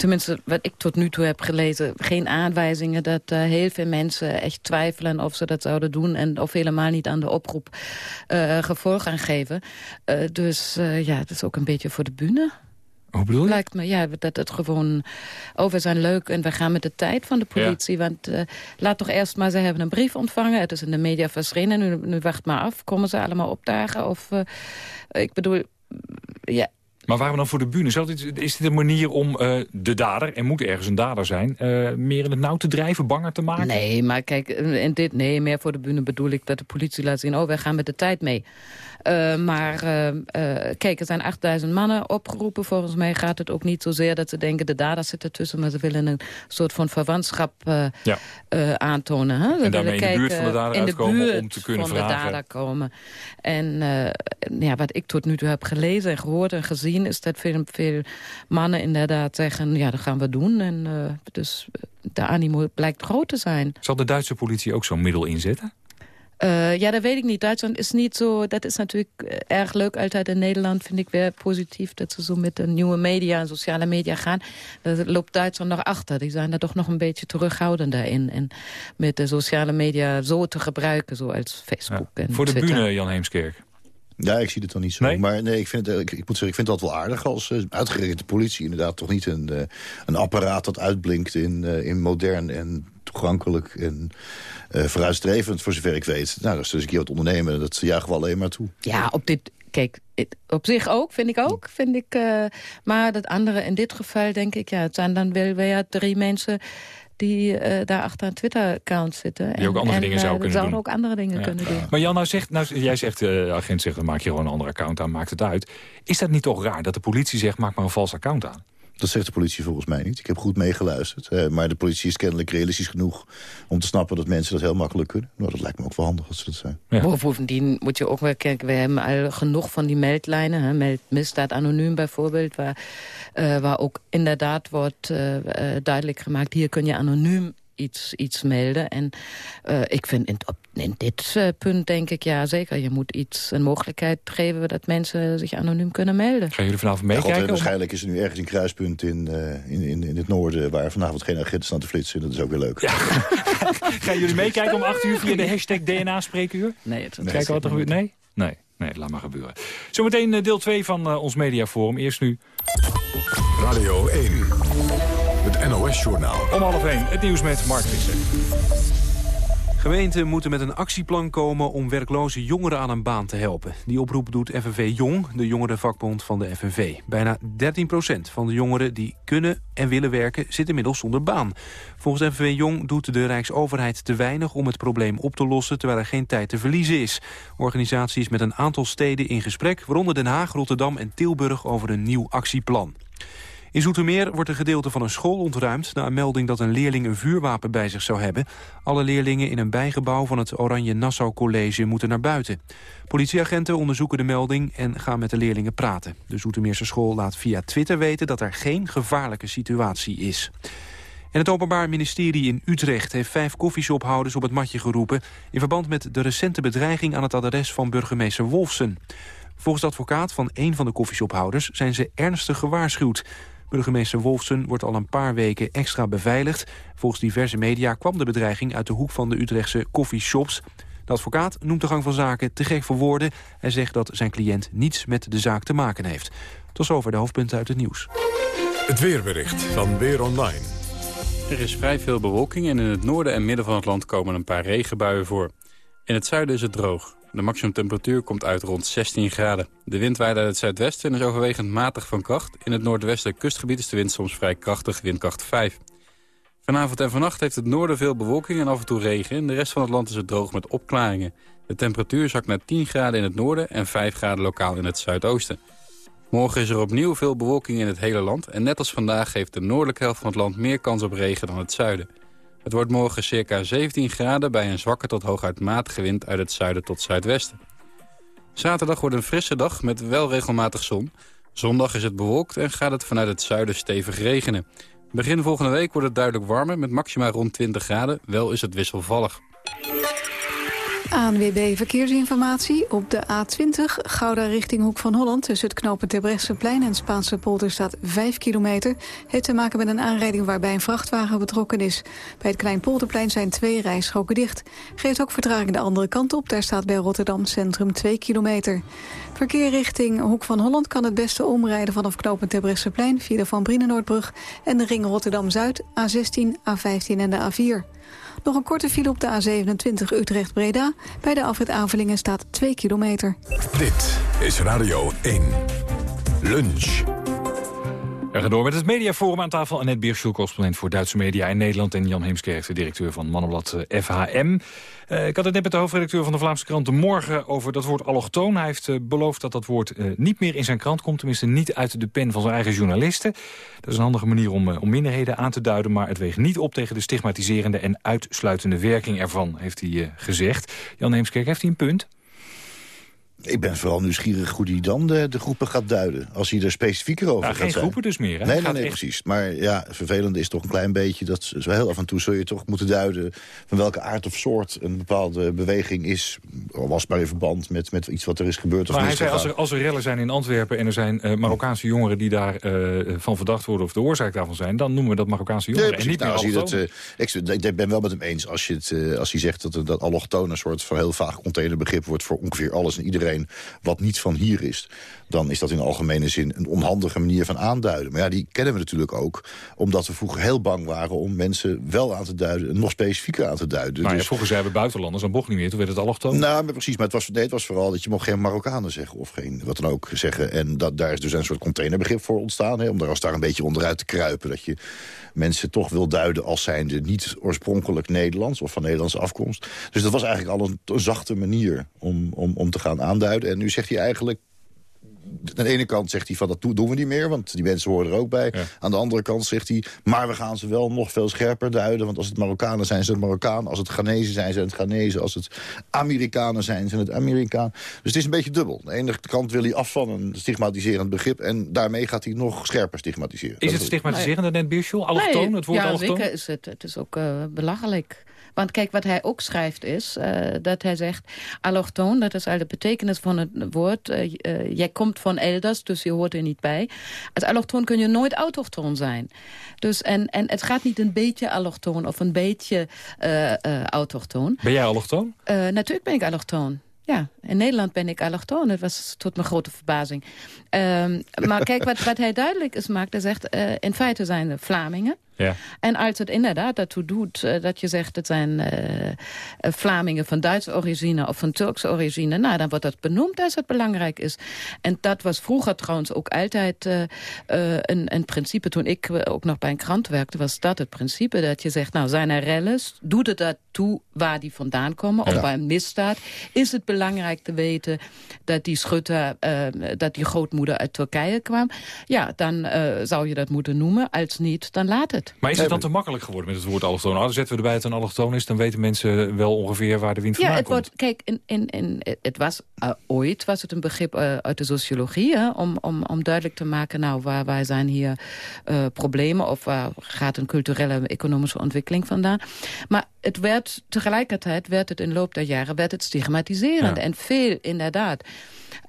tenminste wat ik tot nu toe heb gelezen... geen aanwijzingen dat uh, heel veel mensen echt twijfelen of ze dat zouden doen... en of helemaal niet aan de oproep uh, gevolg gaan geven. Uh, dus ja, dat is ook een beetje voor de bühne. Hoe bedoel je? Lijkt me, ja, dat het gewoon... Oh, we zijn leuk en we gaan met de tijd van de politie. Ja. Want uh, laat toch eerst maar, ze hebben een brief ontvangen. Het is in de media verschenen. Nu, nu wacht maar af. Komen ze allemaal opdagen? Of, uh, ik bedoel, ja, maar waarom dan voor de bühne? Is dit een manier om uh, de dader, er moet ergens een dader zijn... Uh, meer in het nauw te drijven, banger te maken? Nee, maar kijk, in dit, nee, meer voor de bühne bedoel ik dat de politie laat zien... oh, wij gaan met de tijd mee. Uh, maar kijk, er zijn 8000 mannen opgeroepen. Volgens mij gaat het ook niet zozeer dat ze denken... de dader zit ertussen, maar ze willen een soort van verwantschap ja. aantonen. Hè? Ze en daarmee in de buurt van de dader uitkomen om te kunnen van vragen. de dader komen. En ja, wat ik tot nu toe heb gelezen en gehoord en gezien is dat veel, veel mannen inderdaad zeggen... ja, dat gaan we doen. En, uh, dus de animo blijkt groot te zijn. Zal de Duitse politie ook zo'n middel inzetten? Uh, ja, dat weet ik niet. Duitsland is niet zo... Dat is natuurlijk erg leuk altijd in Nederland. Vind ik weer positief dat ze zo met de nieuwe media en sociale media gaan. Daar loopt Duitsland nog achter. Die zijn daar toch nog een beetje terughoudender in. En met de sociale media zo te gebruiken, zoals Facebook ja. en Voor de Twitter. bühne, Jan Heemskerk. Ja, ik zie het dan niet zo. Nee? Maar nee, ik, vind het, ik, ik moet zeggen, ik vind dat wel aardig als uh, uitgerekend de politie inderdaad toch niet een, uh, een apparaat dat uitblinkt in, uh, in modern en toegankelijk en vooruitstrevend, voor zover ik weet. Nou, dat is dus een keer wat ondernemen, dat jagen we alleen maar toe. Ja, op dit, kijk, op zich ook, vind ik ook. Vind ik, uh, maar dat andere, in dit geval denk ik, ja, het zijn dan wel weer drie mensen die uh, daar achter een Twitter-account zitten. Die ook andere en, dingen uh, zouden kunnen zouden doen. ook andere dingen ja. kunnen doen. Maar Jan, nou zegt, nou, jij zegt, uh, agent zegt, dan maak je gewoon een ander account aan, maakt het uit. Is dat niet toch raar dat de politie zegt, maak maar een vals account aan? Dat zegt de politie volgens mij niet. Ik heb goed meegeluisterd. Uh, maar de politie is kennelijk realistisch genoeg om te snappen dat mensen dat heel makkelijk kunnen. Nou, dat lijkt me ook wel handig als ze dat zijn. Ja. Bovendien moet je ook wel kijken, we hebben al genoeg van die meldlijnen. Hè, meld misdaad anoniem bijvoorbeeld, waar, uh, waar ook inderdaad wordt uh, duidelijk gemaakt... hier kun je anoniem iets, iets melden. En uh, ik vind in, op, in dit uh, punt denk ik, ja zeker, je moet iets een mogelijkheid geven dat mensen zich anoniem kunnen melden. Gaan jullie vanavond meekijken? Ja, waarschijnlijk is er nu ergens een kruispunt in, uh, in, in, in het noorden waar vanavond geen agenten staan te flitsen. Dat is ook weer leuk. Ja. Gaan jullie meekijken om 8 uur via de hashtag DNA-spreekuur? Nee, het Kijken wat er gebeurt? Nee? Nee. Nee, laat maar gebeuren. Zometeen deel 2 van ons mediaforum. Eerst nu... Radio 1. NOS-journaal. Om half 1, het nieuws met Mark Visser. Gemeenten moeten met een actieplan komen om werkloze jongeren aan een baan te helpen. Die oproep doet FNV Jong, de jongerenvakbond van de FNV. Bijna 13% van de jongeren die kunnen en willen werken zit inmiddels zonder baan. Volgens FNV Jong doet de Rijksoverheid te weinig om het probleem op te lossen... terwijl er geen tijd te verliezen is. Organisaties met een aantal steden in gesprek... waaronder Den Haag, Rotterdam en Tilburg over een nieuw actieplan. In Zoetermeer wordt een gedeelte van een school ontruimd... na een melding dat een leerling een vuurwapen bij zich zou hebben. Alle leerlingen in een bijgebouw van het Oranje Nassau College moeten naar buiten. Politieagenten onderzoeken de melding en gaan met de leerlingen praten. De Zoetermeerse school laat via Twitter weten dat er geen gevaarlijke situatie is. En het Openbaar Ministerie in Utrecht heeft vijf koffieshophouders op het matje geroepen... in verband met de recente bedreiging aan het adres van burgemeester Wolfsen. Volgens de advocaat van een van de koffieshophouders zijn ze ernstig gewaarschuwd. Burgemeester Wolfsen wordt al een paar weken extra beveiligd. Volgens diverse media kwam de bedreiging uit de hoek van de Utrechtse coffeeshops. De advocaat noemt de gang van zaken te gek voor woorden. Hij zegt dat zijn cliënt niets met de zaak te maken heeft. Tot zover de hoofdpunten uit het nieuws. Het weerbericht van Weer Online. Er is vrij veel bewolking en in het noorden en midden van het land komen een paar regenbuien voor. In het zuiden is het droog. De maximumtemperatuur komt uit rond 16 graden. De wind waait uit het zuidwesten en is overwegend matig van kracht. In het noordwestelijk kustgebied is de wind soms vrij krachtig, windkracht 5. Vanavond en vannacht heeft het noorden veel bewolking en af en toe regen. In de rest van het land is het droog met opklaringen. De temperatuur zakt naar 10 graden in het noorden en 5 graden lokaal in het zuidoosten. Morgen is er opnieuw veel bewolking in het hele land... en net als vandaag geeft de noordelijke helft van het land meer kans op regen dan het zuiden. Het wordt morgen circa 17 graden bij een zwakke tot hooguit matige wind uit het zuiden tot zuidwesten. Zaterdag wordt een frisse dag met wel regelmatig zon. Zondag is het bewolkt en gaat het vanuit het zuiden stevig regenen. Begin volgende week wordt het duidelijk warmer met maxima rond 20 graden. Wel is het wisselvallig. ANWB Verkeersinformatie. Op de A20 Gouda richting Hoek van Holland... tussen het knooppunt Terbrechtseplein en Spaanse polder staat 5 kilometer. Heeft te maken met een aanrijding waarbij een vrachtwagen betrokken is. Bij het Kleinpolderplein zijn twee rijstroken dicht. Geeft ook vertraging de andere kant op. Daar staat bij Rotterdam Centrum 2 kilometer. Verkeer richting Hoek van Holland kan het beste omrijden... vanaf knooppunt Terbrechtseplein via de Van Brienenoordbrug... en de ring Rotterdam-Zuid, A16, A15 en de A4. Nog een korte file op de A27 Utrecht-Breda. Bij de afrit Avelingen staat 2 kilometer. Dit is Radio 1. Lunch. We gaan door met het mediaforum aan tafel. Annette Bierschoel, correspondent voor Duitse media in Nederland... en Jan Heemskerk, de directeur van Mannenblad FHM. Uh, ik had het net met de hoofdredacteur van de Vlaamse krant Morgen... over dat woord allochtoon. Hij heeft uh, beloofd dat dat woord niet meer in zijn krant komt. Tenminste niet uit de pen van zijn eigen journalisten. Dat is een handige manier om, om minderheden aan te duiden... maar het weegt niet op tegen de stigmatiserende en uitsluitende werking ervan... heeft hij gezegd. Jan Heemskerk, heeft hij een punt? Ik ben vooral nieuwsgierig hoe hij dan de, de, groepen gaat duiden. Als hij er specifieker over nou, gaat geen zijn. groepen dus meer, hè? Nee, nee, nee precies. Maar ja, vervelend is toch een klein beetje... dat zo heel af en toe zul je toch moeten duiden... van welke aard of soort een bepaalde beweging is. Was maar in verband met, met iets wat er is gebeurd of Maar hij zei, als er, als er rellen zijn in Antwerpen... en er zijn uh, Marokkaanse jongeren die daarvan uh, van verdacht worden... of de oorzaak daarvan zijn... dan noemen we dat Marokkaanse jongeren. Nee, en niet nou, meer als dat, uh, ik, ik ben wel met hem eens als, je het, als hij zegt... dat, dat allochtoon een soort van heel vaag containerbegrip wordt... voor ongeveer alles en iedereen wat niet van hier is... dan is dat in algemene zin een onhandige manier van aanduiden. Maar ja, die kennen we natuurlijk ook. Omdat we vroeger heel bang waren om mensen wel aan te duiden... en nog specifieker aan te duiden. Maar dus... ja, vroeger zeiden we buitenlanders, dan mocht niet meer. Toen werd het allochtoon. Nou, maar precies. Maar het was, nee, het was vooral dat je mocht geen Marokkanen zeggen... of geen wat dan ook zeggen. En dat, daar is dus een soort containerbegrip voor ontstaan. Hè, om daar als daar een beetje onderuit te kruipen. Dat je mensen toch wil duiden als zijnde niet oorspronkelijk Nederlands... of van Nederlandse afkomst. Dus dat was eigenlijk al een, een zachte manier om, om, om te gaan aanduiden. En nu zegt hij eigenlijk aan de ene kant zegt hij van dat doen we niet meer, want die mensen horen er ook bij. Aan de andere kant zegt hij, maar we gaan ze wel nog veel scherper duiden. Want als het Marokkanen zijn, zijn het Marokkaan. Als het Ghanese zijn, zijn het Ghanese. Als het Amerikanen zijn, zijn het Amerikaan. Dus het is een beetje dubbel. Aan de ene kant wil hij af van een stigmatiserend begrip... en daarmee gaat hij nog scherper stigmatiseren. Is het stigmatiserend, net Birschel? Allochtoon, het woord ja, allochtoon? zeker is het. Het is ook uh, belachelijk. Want kijk, wat hij ook schrijft is uh, dat hij zegt... allochtoon, dat is al de betekenis van het woord. Uh, uh, jij komt van elders, dus je hoort er niet bij. Als allochtoon kun je nooit autochtoon zijn. Dus, en, en het gaat niet een beetje allochtoon of een beetje autochtoon. Ben jij allochtoon? natuurlijk ben ik allochtoon. Ja, in Nederland ben ik allochtoon. Dat was tot mijn grote verbazing. Um, maar kijk, wat, wat hij duidelijk is maakt, hij zegt... Uh, in feite zijn de Vlamingen. Ja. En als het inderdaad daartoe doet uh, dat je zegt... het zijn uh, Vlamingen van Duitse origine of van Turkse origine... nou, dan wordt dat benoemd als het belangrijk is. En dat was vroeger trouwens ook altijd een, een principe. Toen ik ook nog bij een krant werkte, was dat het principe. Dat je zegt, nou, zijn er rellen? Doet het daartoe waar die vandaan komen? Of ja. bij een misdaad? Is het belangrijk te weten dat die schutter... dat die grootmoeder uit Turkije kwam? Ja, dan zou je dat moeten noemen. Als niet, dan laat het. Maar is het dan te makkelijk geworden met het woord allochtoon? Nou, dan zetten we erbij dat het een allochtoon is... dan weten mensen wel ongeveer waar de wind vandaan ja, het komt. Wordt, kijk, in, in, in, het was, uh, ooit was het een begrip uh, uit de sociologie... Hè, om, om, om duidelijk te maken, nou, waar, waar zijn hier uh, problemen... of waar gaat een culturele economische ontwikkeling vandaan. Maar het werd, tegelijkertijd werd het in de loop der jaren werd het stigmatiserend. Ja. En veel, inderdaad...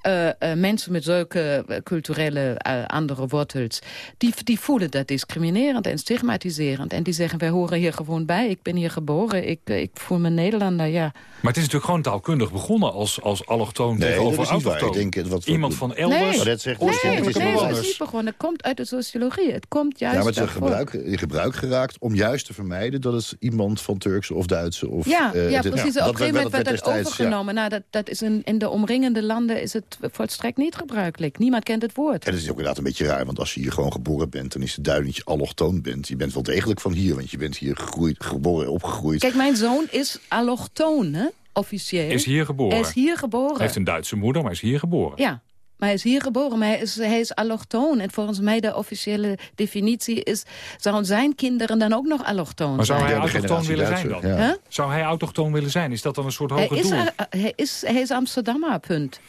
Uh, uh, mensen met zulke uh, culturele andere wortels... Die, die voelen dat discriminerend en stigmatiserend. En die zeggen, wij horen hier gewoon bij. Ik ben hier geboren, ik, ik voel me Nederlander, ja. Maar het is natuurlijk gewoon taalkundig begonnen als, als allochtoon nee, tegenover autochtoon. Ik denk, wat Iemand van elders. Nee, dat zegt, nee, nee, nee het is niet begonnen. Het komt uit de sociologie. Het komt juist Ja, maar het is gebruik, in gebruik geraakt om juist te vermijden... dat het iemand van Turkse of Duitse of... Ja, ja precies. Ja, Op een gegeven moment werd dat overgenomen. Ja. Nou, dat, dat is in, in de omringende landen is het volstrekt niet gebruikelijk. Niemand kent het woord. En het is ook inderdaad een beetje raar, want als je hier gewoon geboren bent... dan is het duidelijk dat je allochtoon bent. Je bent wel degelijk van hier, want je bent hier gegroeid, geboren opgegroeid. Kijk, mijn zoon is allochtoon, hè? Officieel. Is hier geboren? Hij is hier geboren. Hij heeft een Duitse moeder, maar is hier geboren. Ja, maar hij is hier geboren, maar hij is, hij is allochtoon. En volgens mij de officiële definitie is... zouden zijn kinderen dan ook nog allochtoon maar zou zijn? hij autochtoon willen zijn dan? Ja. Huh? Zou hij autochtoon willen zijn? Is dat dan een soort hoger hij is, doel? Hij is, hij is Amsterdammer, punt.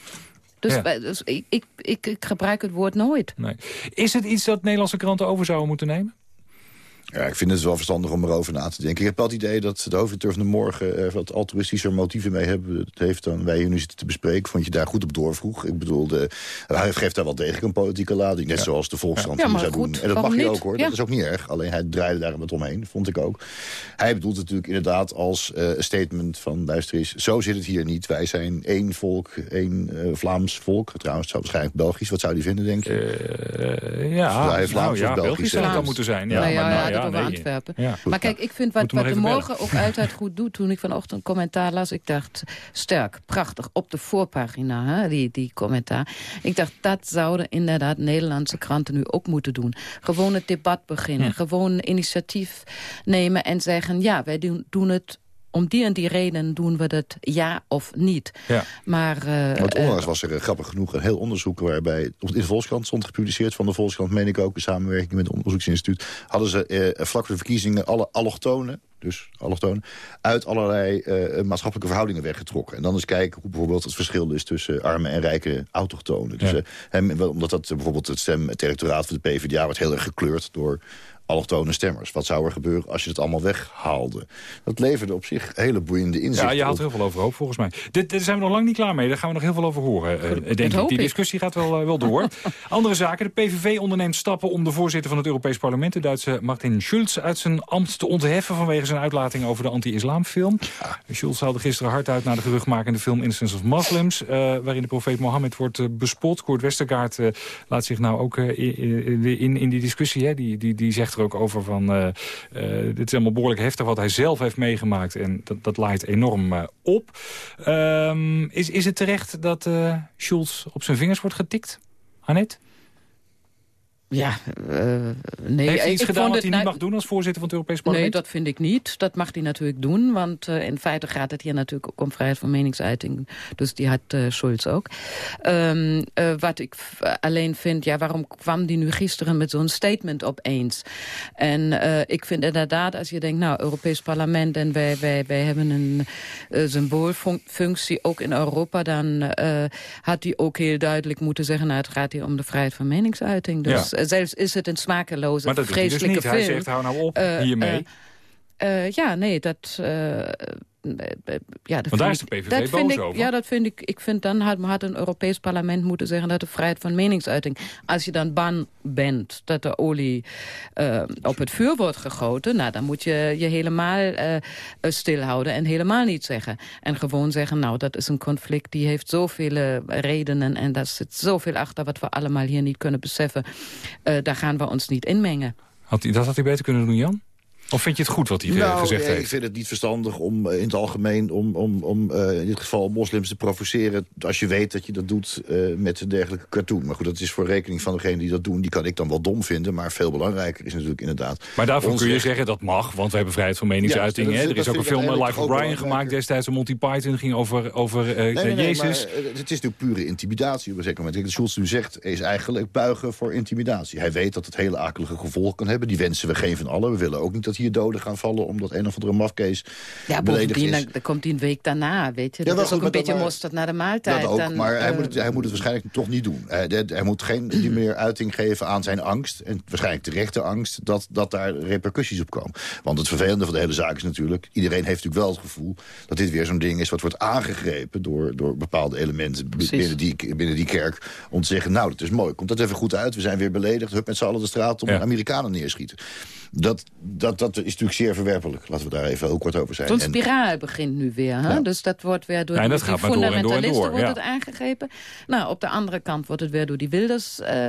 Dus, ja. dus ik, ik, ik, ik, gebruik het woord nooit. Nee. Is het iets dat Nederlandse kranten over zouden moeten nemen? Ja, ik vind het wel verstandig om erover na te denken. Ik heb wel het idee dat de hoofdredacteur van de morgen... er wat altruïstischer motieven mee hebben, het heeft dan wij hier nu zitten te bespreken. Vond je daar goed op doorvroeg. Ik bedoel, de, hij geeft daar wel degelijk een politieke lading. Net ja. zoals de Volkskrant ja. zou doen. En dat mag je ook hoor, dat is ook niet erg. Alleen hij draaide daar wat omheen, vond ik ook. Hij bedoelt het natuurlijk inderdaad als uh, statement van... luister eens, zo zit het hier niet. Wij zijn één volk, één uh, Vlaams volk. Trouwens, het zou waarschijnlijk Belgisch. Wat zou die vinden, denk je? Uh, ja, hij Vlaams nou, of ja, Belgisch zou het moeten zijn. Ja, nou, maar, nou, ja, ja, nee, Antwerpen. Ja. Maar kijk, ik vind wat, wat de morgen ook altijd goed doet... toen ik vanochtend commentaar las, ik dacht... sterk, prachtig, op de voorpagina, hè, die, die commentaar. Ik dacht, dat zouden inderdaad Nederlandse kranten nu ook moeten doen. Gewoon het debat beginnen, gewoon initiatief nemen en zeggen... ja, wij doen, doen het om die en die reden doen we dat ja of niet. Ja. Maar, uh, maar het onlangs was er uh, grappig genoeg een heel onderzoek... waarbij in de Volkskrant stond gepubliceerd... van de Volkskrant, meen ik ook, in samenwerking met het onderzoeksinstituut... hadden ze uh, vlak voor de verkiezingen alle allochtonen dus allochtonen, uit allerlei uh, maatschappelijke verhoudingen weggetrokken. En dan eens kijken hoe bijvoorbeeld het verschil is tussen arme en rijke autochtonen. Dus, Ja. uh, hem, omdat dat uh, bijvoorbeeld het stem, het electoraat van de PvdA wordt heel erg gekleurd door allochtone stemmers. Wat zou er gebeuren als je het allemaal weghaalde? Dat leverde op zich hele boeiende inzichten Ja, je had op. heel veel over hoop, volgens mij. Dit, daar zijn we nog lang niet klaar mee. Daar gaan we nog heel veel over horen, uh, denk ik. Die discussie gaat wel, uh, wel door. Andere zaken. De PVV onderneemt stappen om de voorzitter van het Europees Parlement... de Duitse Martin Schulz uit zijn ambt te ontheffen... vanwege zijn uitlating over de anti-islamfilm. Schulz haalde gisteren hard uit naar de geruchtmakende film Innocence of Muslims... Uh, waarin de profeet Mohammed wordt uh, bespot. Koert Westergaard uh, laat zich nou ook uh, in, in, in die discussie... Hè, die, die, die zegt er ook over van... Uh, uh, dit is allemaal behoorlijk heftig wat hij zelf heeft meegemaakt. En dat, dat laait enorm uh, op. Um, is, is het terecht dat Schulz op zijn vingers wordt getikt? Annette? Ja, uh, nee. Heeft hij iets ik gedaan vond wat hij niet mag doen als voorzitter van het Europees Nee, Parlement? dat vind ik niet. Dat mag hij natuurlijk doen, want uh, in feite gaat het hier natuurlijk ook om vrijheid van meningsuiting. Dus die had uh, Schulz ook. Um, wat ik alleen vind, ja, waarom kwam die nu gisteren met zo'n statement opeens? En ik vind inderdaad, als je denkt, nou, Europees Parlement en wij, wij, wij hebben een symboolfunctie ook in Europa, dan had hij ook heel duidelijk moeten zeggen, nou, het gaat hier om de vrijheid van meningsuiting. Dus Ja. Zelfs is het een smakeloze, Maar dat hij dus vreselijke niet. film. Hij zegt, hou nou op Eh, hiermee. eh, eh, ja, nee, dat... ja, dat Want daar vind is de PVV dat boos vind ik, over. Ja, dat vind ik. Ik vind dan had, had een Europees parlement moeten zeggen dat de vrijheid van meningsuiting. Als je dan bang bent dat de olie eh, op het vuur wordt gegoten, nou, dan moet je je helemaal eh, stilhouden en helemaal niet zeggen. En gewoon zeggen, nou, dat is een conflict die heeft zoveel eh, redenen en daar zit zoveel achter wat we allemaal hier niet kunnen beseffen. Eh, daar gaan we ons niet inmengen. Had hij, dat had hij beter kunnen doen, Jan? Of vind je het goed wat hij eh, nou, gezegd heeft? Ik vind het niet verstandig om eh, in het algemeen... om, om, om eh, in dit geval moslims te provoceren... als je weet dat je dat doet met een dergelijke cartoon. Maar goed, dat is voor rekening van degene die dat doen. Die kan ik dan wel dom vinden, maar veel belangrijker is natuurlijk inderdaad... Maar daarvoor ons kun je zeggen dat mag, want we hebben vrijheid van meningsuiting. Ja, hè? dat- er is ook een film, Life of Brian, gemaakt destijds door Monty Python. ging over, over Nee, nee, nee, Jezus. maar, het is natuurlijk pure intimidatie op een zeker moment. Wat Schulz nu zegt, is eigenlijk buigen voor intimidatie. Hij weet dat het hele akelige gevolgen kan hebben. Die wensen we geen van allen. We willen ook niet dat hier doden gaan vallen... omdat een of andere mafkees Ja, bovendien, is. dan, dan komt hij een week daarna, weet je. Ja, Dat wel is ook een beetje dan- mosterd naar de maaltijd. Dat ook, dan, maar hij, eh, moet het, hij moet het waarschijnlijk toch niet doen. Hij, hij- hij moet geen niet meer uiting geven aan zijn angst. En waarschijnlijk terechte angst dat, dat daar repercussies op komen. Want het vervelende van de hele zaak is natuurlijk... iedereen heeft natuurlijk wel het gevoel dat dit weer zo'n ding is... wat wordt aangegrepen door, door bepaalde elementen binnen die, binnen die kerk... om te zeggen, nou, dat is mooi, komt dat even goed uit. We zijn weer beledigd, hup met z'n allen de straat om Ja. Amerikanen neerschieten. Dat, dat, dat is natuurlijk zeer verwerpelijk. Laten we daar even heel kort over zijn. Zo'n En- spiraal begint nu weer. Hè? Ja. Dus dat wordt weer door Ja, en die, door door fundamentalisten door, wordt ja. het aangegrepen. Nou, op de andere kant wordt het weer door die Wilders eh,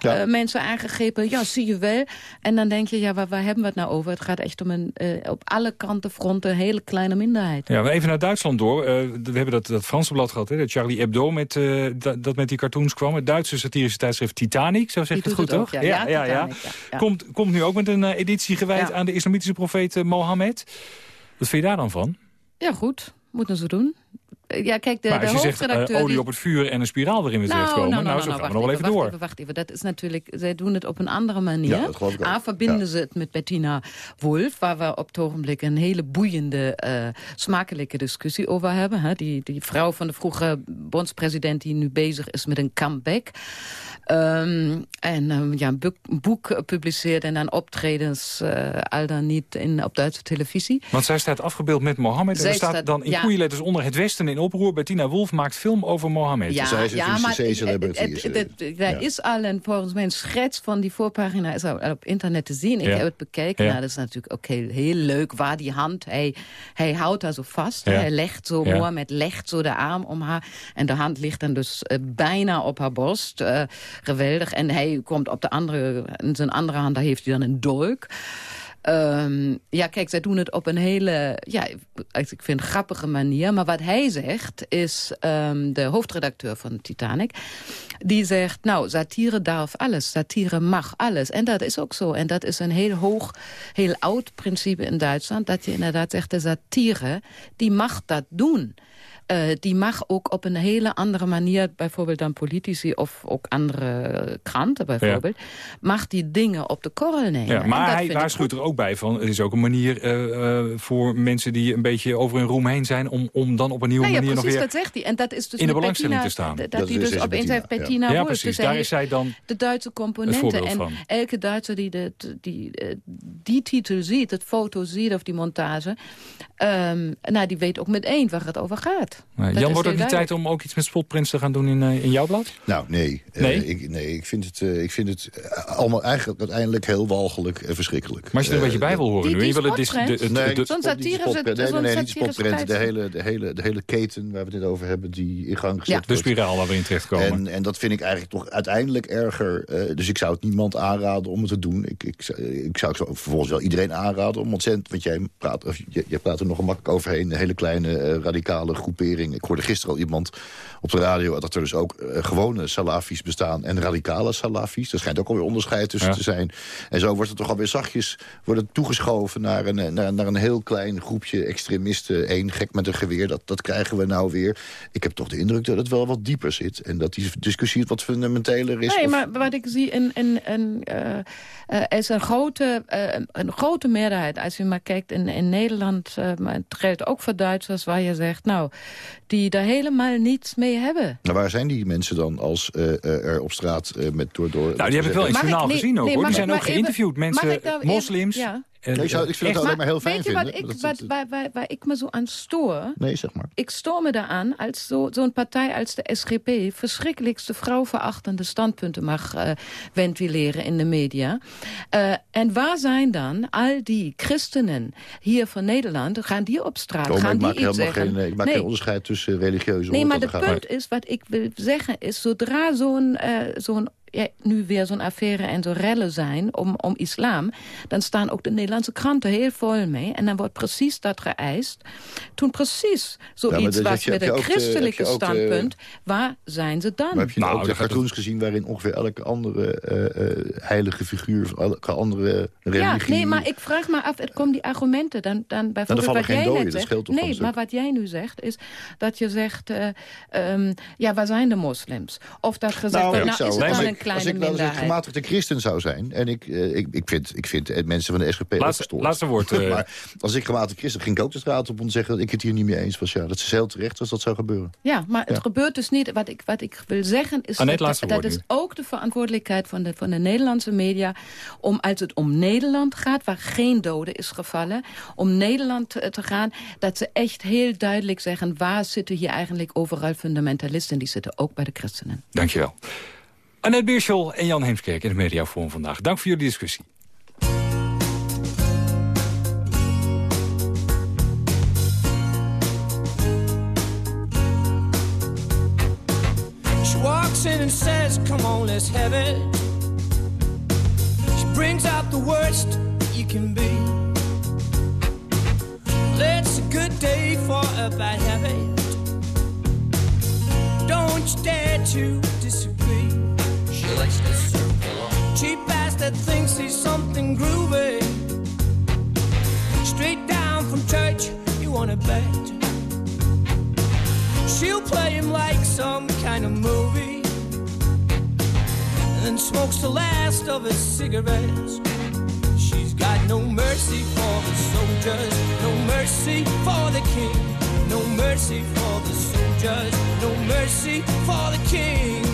Ja. eh, mensen aangegrepen. Ja, zie je wel. En dan denk je, ja, waar, waar hebben we het nou over? Het gaat echt om een eh, op alle kanten fronten een hele kleine minderheid. Ja, maar even naar Duitsland door. Eh, we hebben dat, dat Franse blad gehad, hè, dat Charlie Hebdo met, eh, dat, dat met die cartoons kwam. Het Duitse satirische tijdschrift Titanic, zo zeg het goed, toch? ja. Ja, Titanic, ja, ja. Komt, komt nu ook met een editie gewijd Ja. aan de islamitische profeet eh, Mohammed. Wat vind je daar dan van? Ja, goed. Moeten ze doen. Eh, Ja, kijk, de, maar de als je zegt eh, olie die- op het vuur en een spiraal erin weer terechtkomen... Nou, zo gaan we wacht nog wel even door. Even, wacht even. Dat is natuurlijk, zij doen het op een andere manier. Ja, dat geloof ik ook. A, verbinden Ja. ze het met Bettina Wolf... waar we op het ogenblik een hele boeiende, eh, smakelijke discussie over hebben. Hè? Die, die vrouw van de vroege bondspresident die nu bezig is met een comeback... Ehm, en ehm, ja, een boek, publiceert en dan optredens eh, al dan niet in, op Duitse televisie. Want zij staat afgebeeld met Mohammed. En er staat staat- dan in ja. koeienletters onder het Westen in oproer. Bettina Wolf maakt film over Mohammed. Ja, ja, maar daar is al een, volgens mij een schets van die voorpagina is al op internet te zien. Ik Ja. heb het bekeken. Ja. Nou, dat is natuurlijk ook heel, heel leuk. Waar die hand, hij, hij houdt haar zo vast. Ja. Hij legt zo, Ja. Mohammed legt zo de arm om haar. En de hand ligt dan dus eh, bijna op haar borst. eh, geweldig. En hij komt op de andere, in zijn andere hand, daar heeft hij dan een dolk. Ehm, ja, kijk, zij doen het op een hele, ja, ik vind grappige manier. Maar wat hij zegt, is ehm, de hoofdredacteur van Titanic... die zegt, nou, satire darf alles, satire mag alles. En dat is ook zo. En dat is een heel hoog, heel oud principe in Duitsland... dat je inderdaad zegt, de satire, die mag dat doen... Eh, die mag ook op een hele andere manier, bijvoorbeeld dan politici of ook andere kranten bijvoorbeeld, mag die dingen op de korrel nemen. Ja, maar hij waarschuwt er ook bij van... het is ook een manier eh, eh, voor mensen die een beetje over hun roem heen zijn... om, om dan op een nieuwe Nou ja, manier nog precies, weer dat zegt hij. En dat is dus in de belangstelling Bettina, te staan. Dat, die dus opeens heeft Bettina Ja, precies. Dus Daar hij is zij dan de Duitse componenten. En van. elke Duitser die, de, die die titel ziet, het foto ziet of die montage... ehm, nou, die weet ook meteen waar het over gaat. Nou, Jan, wordt het niet tijd om ook iets met Spotprints te gaan doen in, eh, in jouw blad? Nou, nee. Eh, Nee? ik, nee, ik vind het, eh, ik vind het allemaal eigenlijk uiteindelijk heel walgelijk en verschrikkelijk. Maar als je er een beetje bij wil horen Die- nu... die je wil het de- de- Nee, de- spot- spotprint. Nee, zo'n nee, nee, niet satire spotprint. De hele, de, hele, de hele keten waar we het over hebben, die in gang gezet Ja. de spiraal waar we in terechtkomen. En, en dat vind ik eigenlijk toch uiteindelijk erger. eh, dus ik zou het niemand aanraden om het te doen. Ik, ik, zou- ik zou het vervolgens wel iedereen aanraden om ontzettend... want jij praat, of, je, je praat er nog makkelijk overheen... een hele kleine radicale groepering groepering. Ik hoorde gisteren al iemand op de radio... dat er dus ook eh, gewone salafis bestaan en radicale salafis. Er schijnt ook alweer onderscheid tussen te zijn. En zo wordt het toch alweer zachtjes wordt toegeschoven... Naar een, naar, naar een heel klein groepje extremisten. één gek met een geweer, dat, dat krijgen we nou weer. Ik heb toch de indruk dat het wel wat dieper zit. En dat die discussie wat fundamenteler is. Nee, maar wat ik zie, in, in, in, uh, uh, is een grote, uh, een grote meerderheid. Als je maar kijkt in, in Nederland, maar het geldt ook voor Duitsers... waar je zegt, nou, die daar helemaal niets mee hebben. Nou, waar zijn die mensen dan als er op straat met door... door nou, die heb ik wel in het journaal gezien ook, nee, hoor. Die zijn ook geïnterviewd. Mensen, moslims... Ja. En, ik, zou, ik vind het alleen maar heel fijn weet je vinden. Wat ik, wat, waar, waar, waar, ik me zo aan stoor? Nee, zeg maar. Ik stoor me daaraan als zo'n zo partij als de SGP... verschrikkelijkste vrouwverachtende standpunten mag uh, ventileren in de media. Uh, en waar zijn dan al die christenen hier van Nederland? Gaan die op straat? Oh, gaan ik die maak iets zeggen? Geen, ik maak nee. geen onderscheid tussen religieuze Nee, maar het punt is, wat ik wil zeggen is... zodra zo'n uh, zo'n nu weer zo'n affaire en zo rellen zijn om, om islam... dan staan ook de Nederlandse kranten heel vol mee. En dan wordt precies dat geëist. Toen precies zoiets ja, was met een christelijke de, standpunt... De, waar zijn ze dan? Maar heb je nou, ook de cartoons gezien waarin ongeveer elke andere uh, uh, heilige figuur... van elke andere religie... Ja, nee, maar ik vraag me af, er komen die argumenten dan, dan bijvoorbeeld dan wat jij dooien, net dat zegt. toch nee, maar wat jij nu zegt is dat je zegt... Uh, um, ja, waar zijn de moslims? Of dat gezegd nou, wordt, nou, is het dan een als ik, als ik gematigde christen zou zijn... en ik, uh, ik, ik, vind, ik vind mensen van de SGP laatste, ook gestoord. Laatste woord. Uh... maar als ik gematigd christen ging ik ook de straat op om te zeggen... dat ik het hier niet mee eens was. Ja, dat is heel terecht als dat zou gebeuren. Ja, maar het gebeurt dus niet. Wat ik, wat ik wil zeggen is... Annette, dat, dat is ook de verantwoordelijkheid van de, van de Nederlandse media... om als het om Nederland gaat, waar geen doden is gevallen... om Nederland te, te gaan, dat ze echt heel duidelijk zeggen... waar zitten hier eigenlijk overal fundamentalisten? Die zitten ook bij de christenen. Dankjewel. Annette Beerschel en Jan Heemskerk in het Mediaforum vandaag. Dank voor jullie discussie. She walks in and says, come on, let's have it. She brings out the worst you can be. It's a good day for a bad habit. Don't you dare to disagree. Likes to circle. Cheap ass that thinks he's something groovy. Straight down from church, you wanna bet. She'll play him like some kind of movie. And then smokes the last of his cigarettes. She's got no mercy for the soldiers, no mercy for the king. No mercy for the soldiers, no mercy for the king,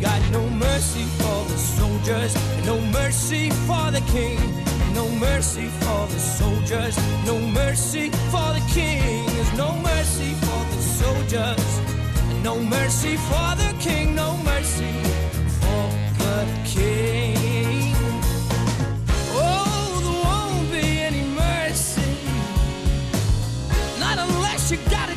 Got no mercy for the soldiers, no mercy for the king. No mercy for the soldiers, no mercy for the king. There's no mercy for the soldiers, no mercy for the king, no mercy for the king. Oh, there won't be any mercy, not unless you got a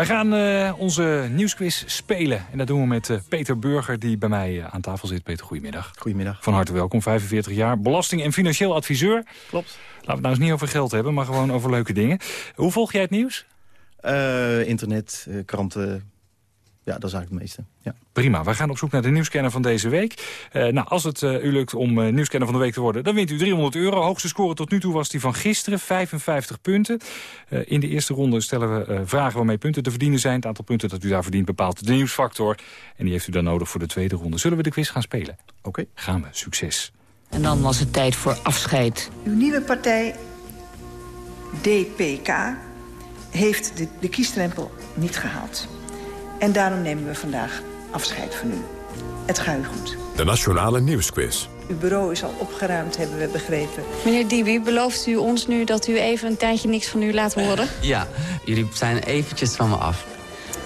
Wij gaan uh, onze nieuwsquiz spelen. En dat doen we met uh, Peter Burger, die bij mij uh, aan tafel zit. Peter, goedemiddag. Goedemiddag. Van harte welkom, 45 jaar. Belasting- en financieel adviseur. Klopt. Laten we het nou eens niet over geld hebben, maar gewoon over leuke dingen. Hoe volg jij het nieuws? internet, kranten, Ja, dat is eigenlijk het meeste. Ja. Prima, we gaan op zoek naar de nieuwscanner van deze week. Eh, nou, als het eh, u lukt om uh, nieuwscanner van de week te worden... dan wint u 300 euro. Hoogste score tot nu toe was die van gisteren, 55 punten. in de eerste ronde stellen we vragen waarmee punten te verdienen zijn. Het aantal punten dat u daar verdient bepaalt de nieuwsfactor. En die heeft u dan nodig voor de tweede ronde. Zullen we de quiz gaan spelen? Oké. Gaan we, succes. En dan was het tijd voor afscheid. Uw nieuwe partij, DPK, heeft de, de kiesdrempel niet gehaald. En daarom nemen we vandaag afscheid van u. Het gaat u goed. De Nationale Nieuwsquiz. Uw bureau is al opgeruimd, hebben we begrepen. Meneer Dibi, belooft u ons nu dat u even een tijdje niks van u laat horen? Ja, jullie zijn eventjes van me af.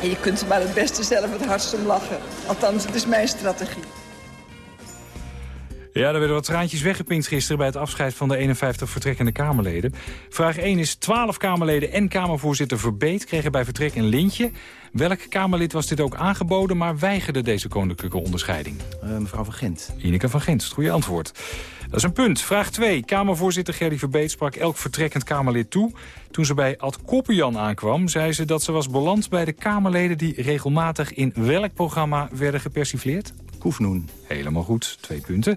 En je kunt er maar het beste zelf het hardst om lachen. Althans, het is mijn strategie. Ja, er werden wat traantjes weggepinkt gisteren bij het afscheid van de 51 vertrekkende Kamerleden. Vraag 1 is 12 Kamerleden en Kamervoorzitter Verbeet kregen bij vertrek een lintje. Welk Kamerlid was dit ook aangeboden, maar weigerde deze koninklijke onderscheiding? Uh, mevrouw van Gent. Ineke van Gent, het goede antwoord. Dat is een punt. Vraag 2. Kamervoorzitter Gerdy Verbeet sprak elk vertrekkend Kamerlid toe. Toen ze bij Ad Koppenjan aankwam, zei ze dat ze was beland bij de Kamerleden... die regelmatig in welk programma werden gepersifleerd? Koefnoen. Helemaal goed, twee punten.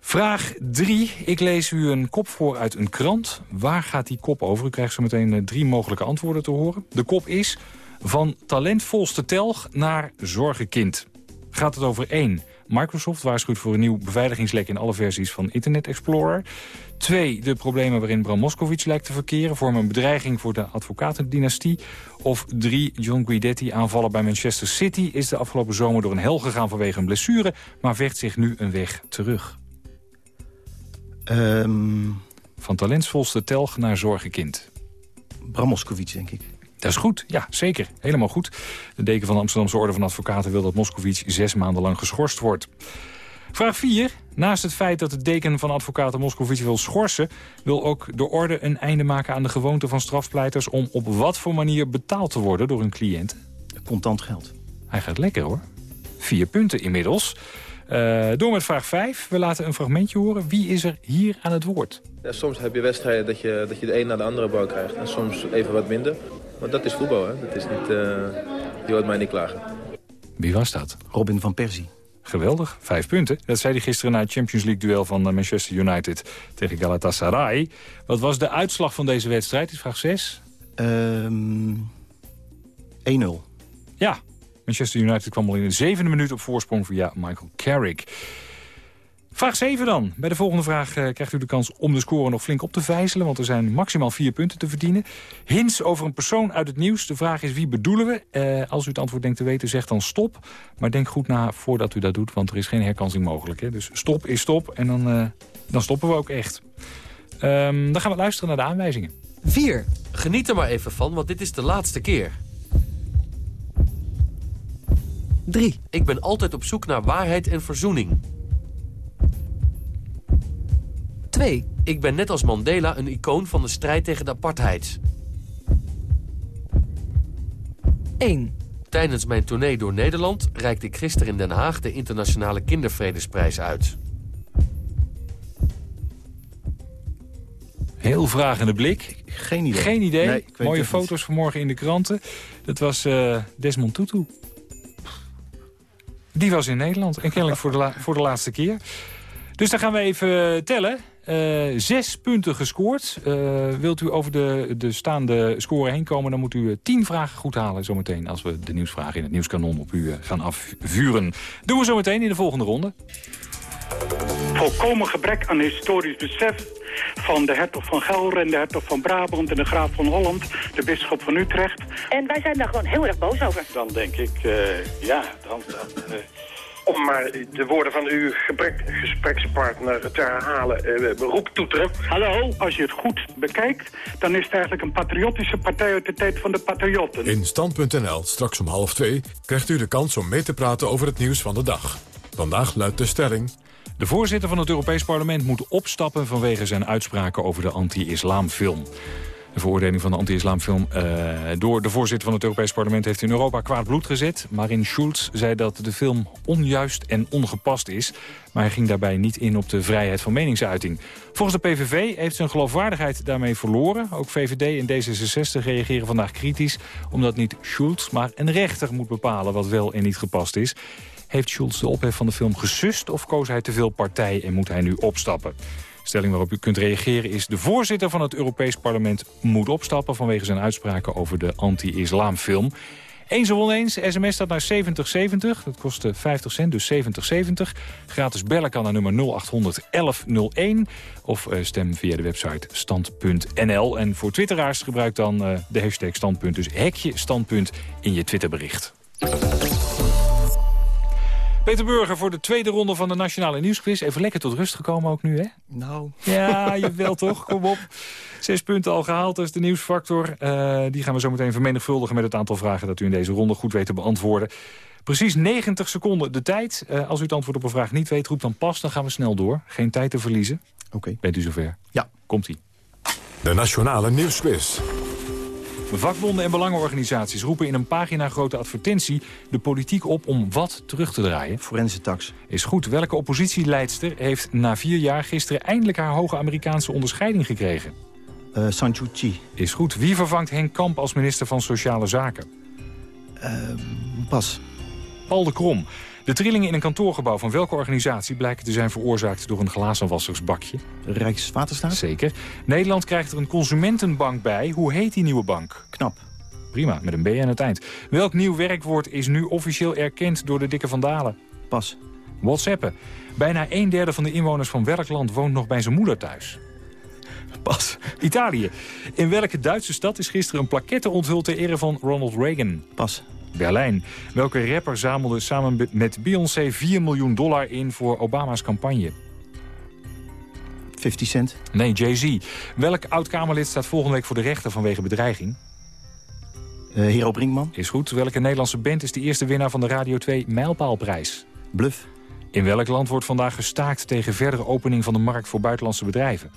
Vraag 3. Ik lees u een kop voor uit een krant. Waar gaat die kop over? U krijgt zo meteen eh, drie mogelijke antwoorden te horen. De kop is van talentvolste telg naar zorgenkind. Gaat het over 1. Microsoft waarschuwt voor een nieuw beveiligingslek in alle versies van Internet Explorer. 2. De problemen waarin Bram Moskowitz lijkt te verkeren... vormen een bedreiging voor de advocatendynastie. Of 3. John Guidetti aanvallen bij Manchester City... is de afgelopen zomer door een hel gegaan vanwege een blessure... maar vecht zich nu een weg terug. Um... Van talentsvolste telg naar zorgenkind. Bram Moskowitz, denk ik. Dat is goed, ja, zeker. Helemaal goed. De deken van de Amsterdamse Orde van Advocaten wil dat Moskowitz zes maanden lang geschorst wordt. Vraag 4. Naast het feit dat de deken van advocaten Moskowitz wil schorsen... wil ook de orde een einde maken aan de gewoonte van strafpleiters... om op wat voor manier betaald te worden door hun cliënten. Contant geld. Hij gaat lekker hoor. Vier punten inmiddels. Uh, door met vraag 5. We laten een fragmentje horen. Wie is er hier aan het woord? Ja, soms heb je wedstrijden dat je, dat je de een naar de andere bal krijgt. En soms even wat minder. Maar dat is voetbal, hè. Dat is niet, uh, je hoort mij niet klagen. Wie was dat? Robin van Persie. Geweldig, vijf punten. Dat zei hij gisteren na het Champions League-duel van eh, Manchester United tegen Galatasaray. Wat was de uitslag van deze wedstrijd? Is vraag 6. Um, 1-0. Ja, Manchester United kwam al in de zevende minuut op voorsprong via Michael Carrick. Vraag 7 dan. Bij de volgende vraag uh, krijgt u de kans om de score nog flink op te vijzelen... want er zijn maximaal vier punten te verdienen. Hints over een persoon uit het nieuws. De vraag is wie bedoelen we? Uh, als u het antwoord denkt te weten, zeg dan stop. Maar denk goed na voordat u dat doet, want er is geen herkansing mogelijk. Hè? Dus stop is stop en dan, uh, dan stoppen we ook echt. Um, dan gaan we luisteren naar de aanwijzingen. 4. Geniet er maar even van, want dit is de laatste keer. 3. Ik ben altijd op zoek naar waarheid en verzoening. 2. Ik ben net als Mandela een icoon van de strijd tegen de apartheid. 1. Tijdens mijn tournee door Nederland reikte ik gisteren in Den Haag de Internationale Kindervredesprijs uit. Heel vragende blik. Geen idee. Geen idee. Nee, Mooie foto's niet. vanmorgen in de kranten. Dat was uh, Desmond Tutu. Die was in Nederland en kennelijk voor de, voor de laatste keer. Dus dan gaan we even tellen. Uh, zes punten gescoord. Uh, wilt u over de, de staande score heen komen... dan moet u tien vragen goed halen zometeen... als we de nieuwsvragen in het nieuwskanon op u gaan afvuren. Doen we zometeen in de volgende ronde. Volkomen gebrek aan historisch besef van de hertog van Gelre en de hertog van Brabant en de graaf van Holland, de bisschop van Utrecht. En wij zijn daar gewoon heel erg boos over. Dan denk ik, uh, ja, dan... dan uh, om maar de woorden van uw gebrek, gesprekspartner te herhalen, uh, beroep toeteren. Hallo, als je het goed bekijkt, dan is het eigenlijk een patriotische partij uit de tijd van de patriotten. In Stand.nl, straks om half twee, krijgt u de kans om mee te praten over het nieuws van de dag. Vandaag luidt de stelling... De voorzitter van het Europees Parlement moet opstappen vanwege zijn uitspraken over de anti-islamfilm. De veroordeling van de anti-islamfilm uh, door de voorzitter van het Europees Parlement... heeft in Europa kwaad bloed gezet. Marin Schulz zei dat de film onjuist en ongepast is. Maar hij ging daarbij niet in op de vrijheid van meningsuiting. Volgens de PVV heeft zijn geloofwaardigheid daarmee verloren. Ook VVD en D66 reageren vandaag kritisch... omdat niet Schulz, maar een rechter moet bepalen wat wel en niet gepast is. Heeft Schulz de ophef van de film gesust of koos hij te veel partij en moet hij nu opstappen? Stelling waarop u kunt reageren is... de voorzitter van het Europees Parlement moet opstappen... vanwege zijn uitspraken over de anti-islamfilm. Eens of oneens, sms staat naar 7070. Dat kost 50 cent, dus 7070. Gratis bellen kan naar nummer 0800 1101. Of uh, stem via de website stand.nl. En voor twitteraars gebruik dan uh, de hashtag standpunt. Dus hekje standpunt in je Twitterbericht. Peter Burger voor de tweede ronde van de Nationale Nieuwsquiz. Even lekker tot rust gekomen ook nu, hè? Nou. Ja, je wel toch? Kom op. Zes punten al gehaald, dat is de nieuwsfactor. Uh, die gaan we zo meteen vermenigvuldigen met het aantal vragen... dat u in deze ronde goed weet te beantwoorden. Precies 90 seconden de tijd. Uh, als u het antwoord op een vraag niet weet, roep dan pas. Dan gaan we snel door. Geen tijd te verliezen. Oké. Okay. Bent u zover? Ja. Komt-ie. De Nationale Nieuwsquiz. Vakbonden en belangenorganisaties roepen in een pagina-grote advertentie... de politiek op om wat terug te draaien. Forense tax. Is goed. Welke oppositieleidster heeft na vier jaar gisteren... eindelijk haar hoge Amerikaanse onderscheiding gekregen? Uh. Is goed. Wie vervangt Henk Kamp als minister van Sociale Zaken? Uh, pas. Paul de Krom. De trillingen in een kantoorgebouw van welke organisatie... blijken te zijn veroorzaakt door een glazenwassersbakje? Rijkswaterstaat? Zeker. Nederland krijgt er een consumentenbank bij. Hoe heet die nieuwe bank? Knap. Prima, met een B aan het eind. Welk nieuw werkwoord is nu officieel erkend door de dikke vandalen? Pas. WhatsAppen. Bijna een derde van de inwoners van welk land woont nog bij zijn moeder thuis? Pas. Italië. In welke Duitse stad is gisteren een plaquette onthuld ter ere van Ronald Reagan? Pas. Berlijn. Welke rapper zamelde samen met Beyoncé 4 miljoen dollar in voor Obama's campagne? 50 Cent. Nee, Jay-Z. Welk oud-Kamerlid staat volgende week voor de rechter vanwege bedreiging? Uh, Hero Brinkman. Is goed. Welke Nederlandse band is de eerste winnaar van de Radio 2 Mijlpaalprijs? Bluff. In welk land wordt vandaag gestaakt tegen verdere opening van de markt voor buitenlandse bedrijven?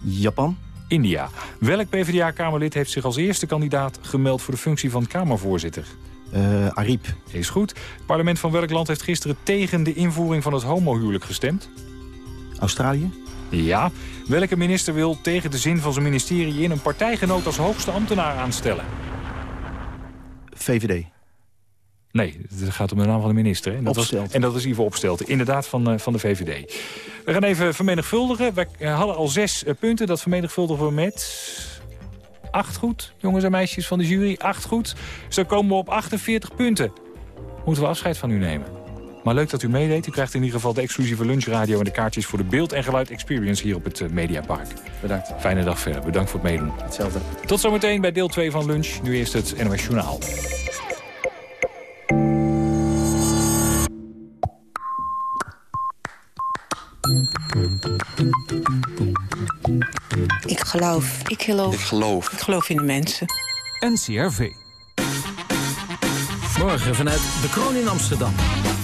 Japan. India. Welk PvdA-Kamerlid heeft zich als eerste kandidaat gemeld voor de functie van Kamervoorzitter? Uh, Ariep. Is goed. Het parlement van welk land heeft gisteren tegen de invoering van het homohuwelijk gestemd? Australië. Ja. Welke minister wil tegen de zin van zijn ministerie in een partijgenoot als hoogste ambtenaar aanstellen? VVD. Nee, het gaat om de naam van de minister. En dat, was, en dat is Ivo Opstelten, inderdaad van, uh, van de VVD. We gaan even vermenigvuldigen. We hadden al zes uh, punten, dat vermenigvuldigen we met... Acht goed, jongens en meisjes van de jury. Acht goed. Dus dan komen we op 48 punten. Moeten we afscheid van u nemen. Maar leuk dat u meedeed. U krijgt in ieder geval de exclusieve lunchradio... en de kaartjes voor de beeld- en geluid experience hier op het uh, Mediapark. Bedankt. Fijne dag verder. Bedankt voor het meedoen. Hetzelfde. Tot zometeen bij deel 2 van lunch. Nu eerst het NOS Journaal. Ik geloof. Ik geloof. Ik geloof. Ik geloof in de mensen. NCRV. Morgen vanuit de Kroon in Amsterdam.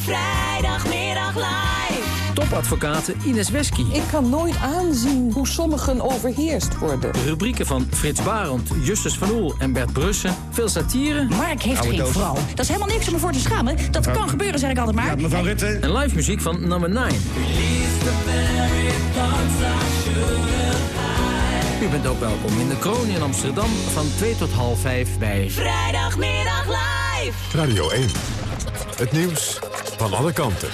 Vrijdagmiddag live. Topadvocaten Ines Wesky. Ik kan nooit aanzien hoe sommigen overheerst worden. De rubrieken van Frits Barend, Justus van Oel en Bert Brussen. Veel satire. Mark heeft geen vrouw. Dat is helemaal niks om me voor te schamen. Dat kan gebeuren, zeg ik altijd maar. Ja, mevrouw Rutte. En live muziek van Number 9. U bent ook welkom in de Kroon in Amsterdam van 2 tot half 5 bij... Vrijdagmiddag live. Radio 1. Het nieuws van alle kanten.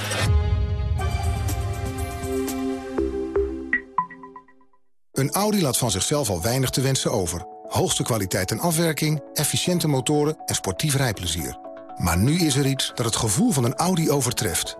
Een Audi laat van zichzelf al weinig te wensen over. Hoogste kwaliteit en afwerking, efficiënte motoren en sportief rijplezier. Maar nu is er iets dat het gevoel van een Audi overtreft.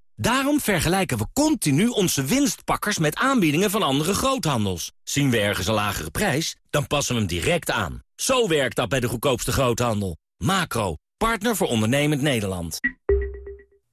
Daarom vergelijken we continu onze winstpakkers met aanbiedingen van andere groothandels. Zien we ergens een lagere prijs, dan passen we hem direct aan. Zo werkt dat bij de goedkoopste groothandel. Macro, partner voor ondernemend Nederland.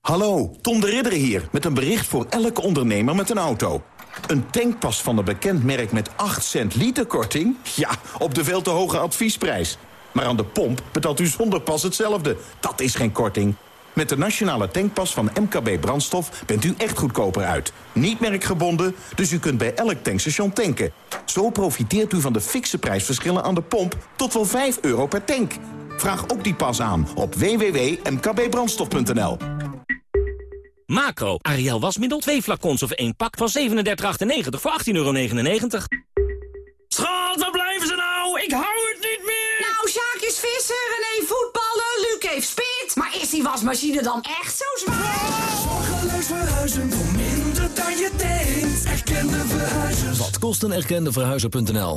Hallo, Tom de Ridder hier met een bericht voor elke ondernemer met een auto. Een tankpas van een bekend merk met 8 cent liter korting? Ja, op de veel te hoge adviesprijs. Maar aan de pomp betaalt u zonder pas hetzelfde. Dat is geen korting. Met de nationale tankpas van MKB Brandstof bent u echt goedkoper uit. Niet merkgebonden, dus u kunt bij elk tankstation tanken. Zo profiteert u van de fikse prijsverschillen aan de pomp tot wel 5 euro per tank. Vraag ook die pas aan op www.mkbbrandstof.nl. Macro, Ariel wasmiddel, 2 flacons of 1 pak van 37,98 voor 18,99 euro. Schat, waar blijven ze nou? Ik hou het niet meer! Nou, Sjaak is visser, René voetballen, die wasmachine dan echt zo zwaar? Zorgeloos verhuizen voor minder dan je denkt. Erkende verhuizers. Wat kost een erkende verhuizer.nl?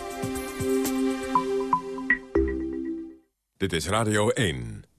Dit is Radio 1.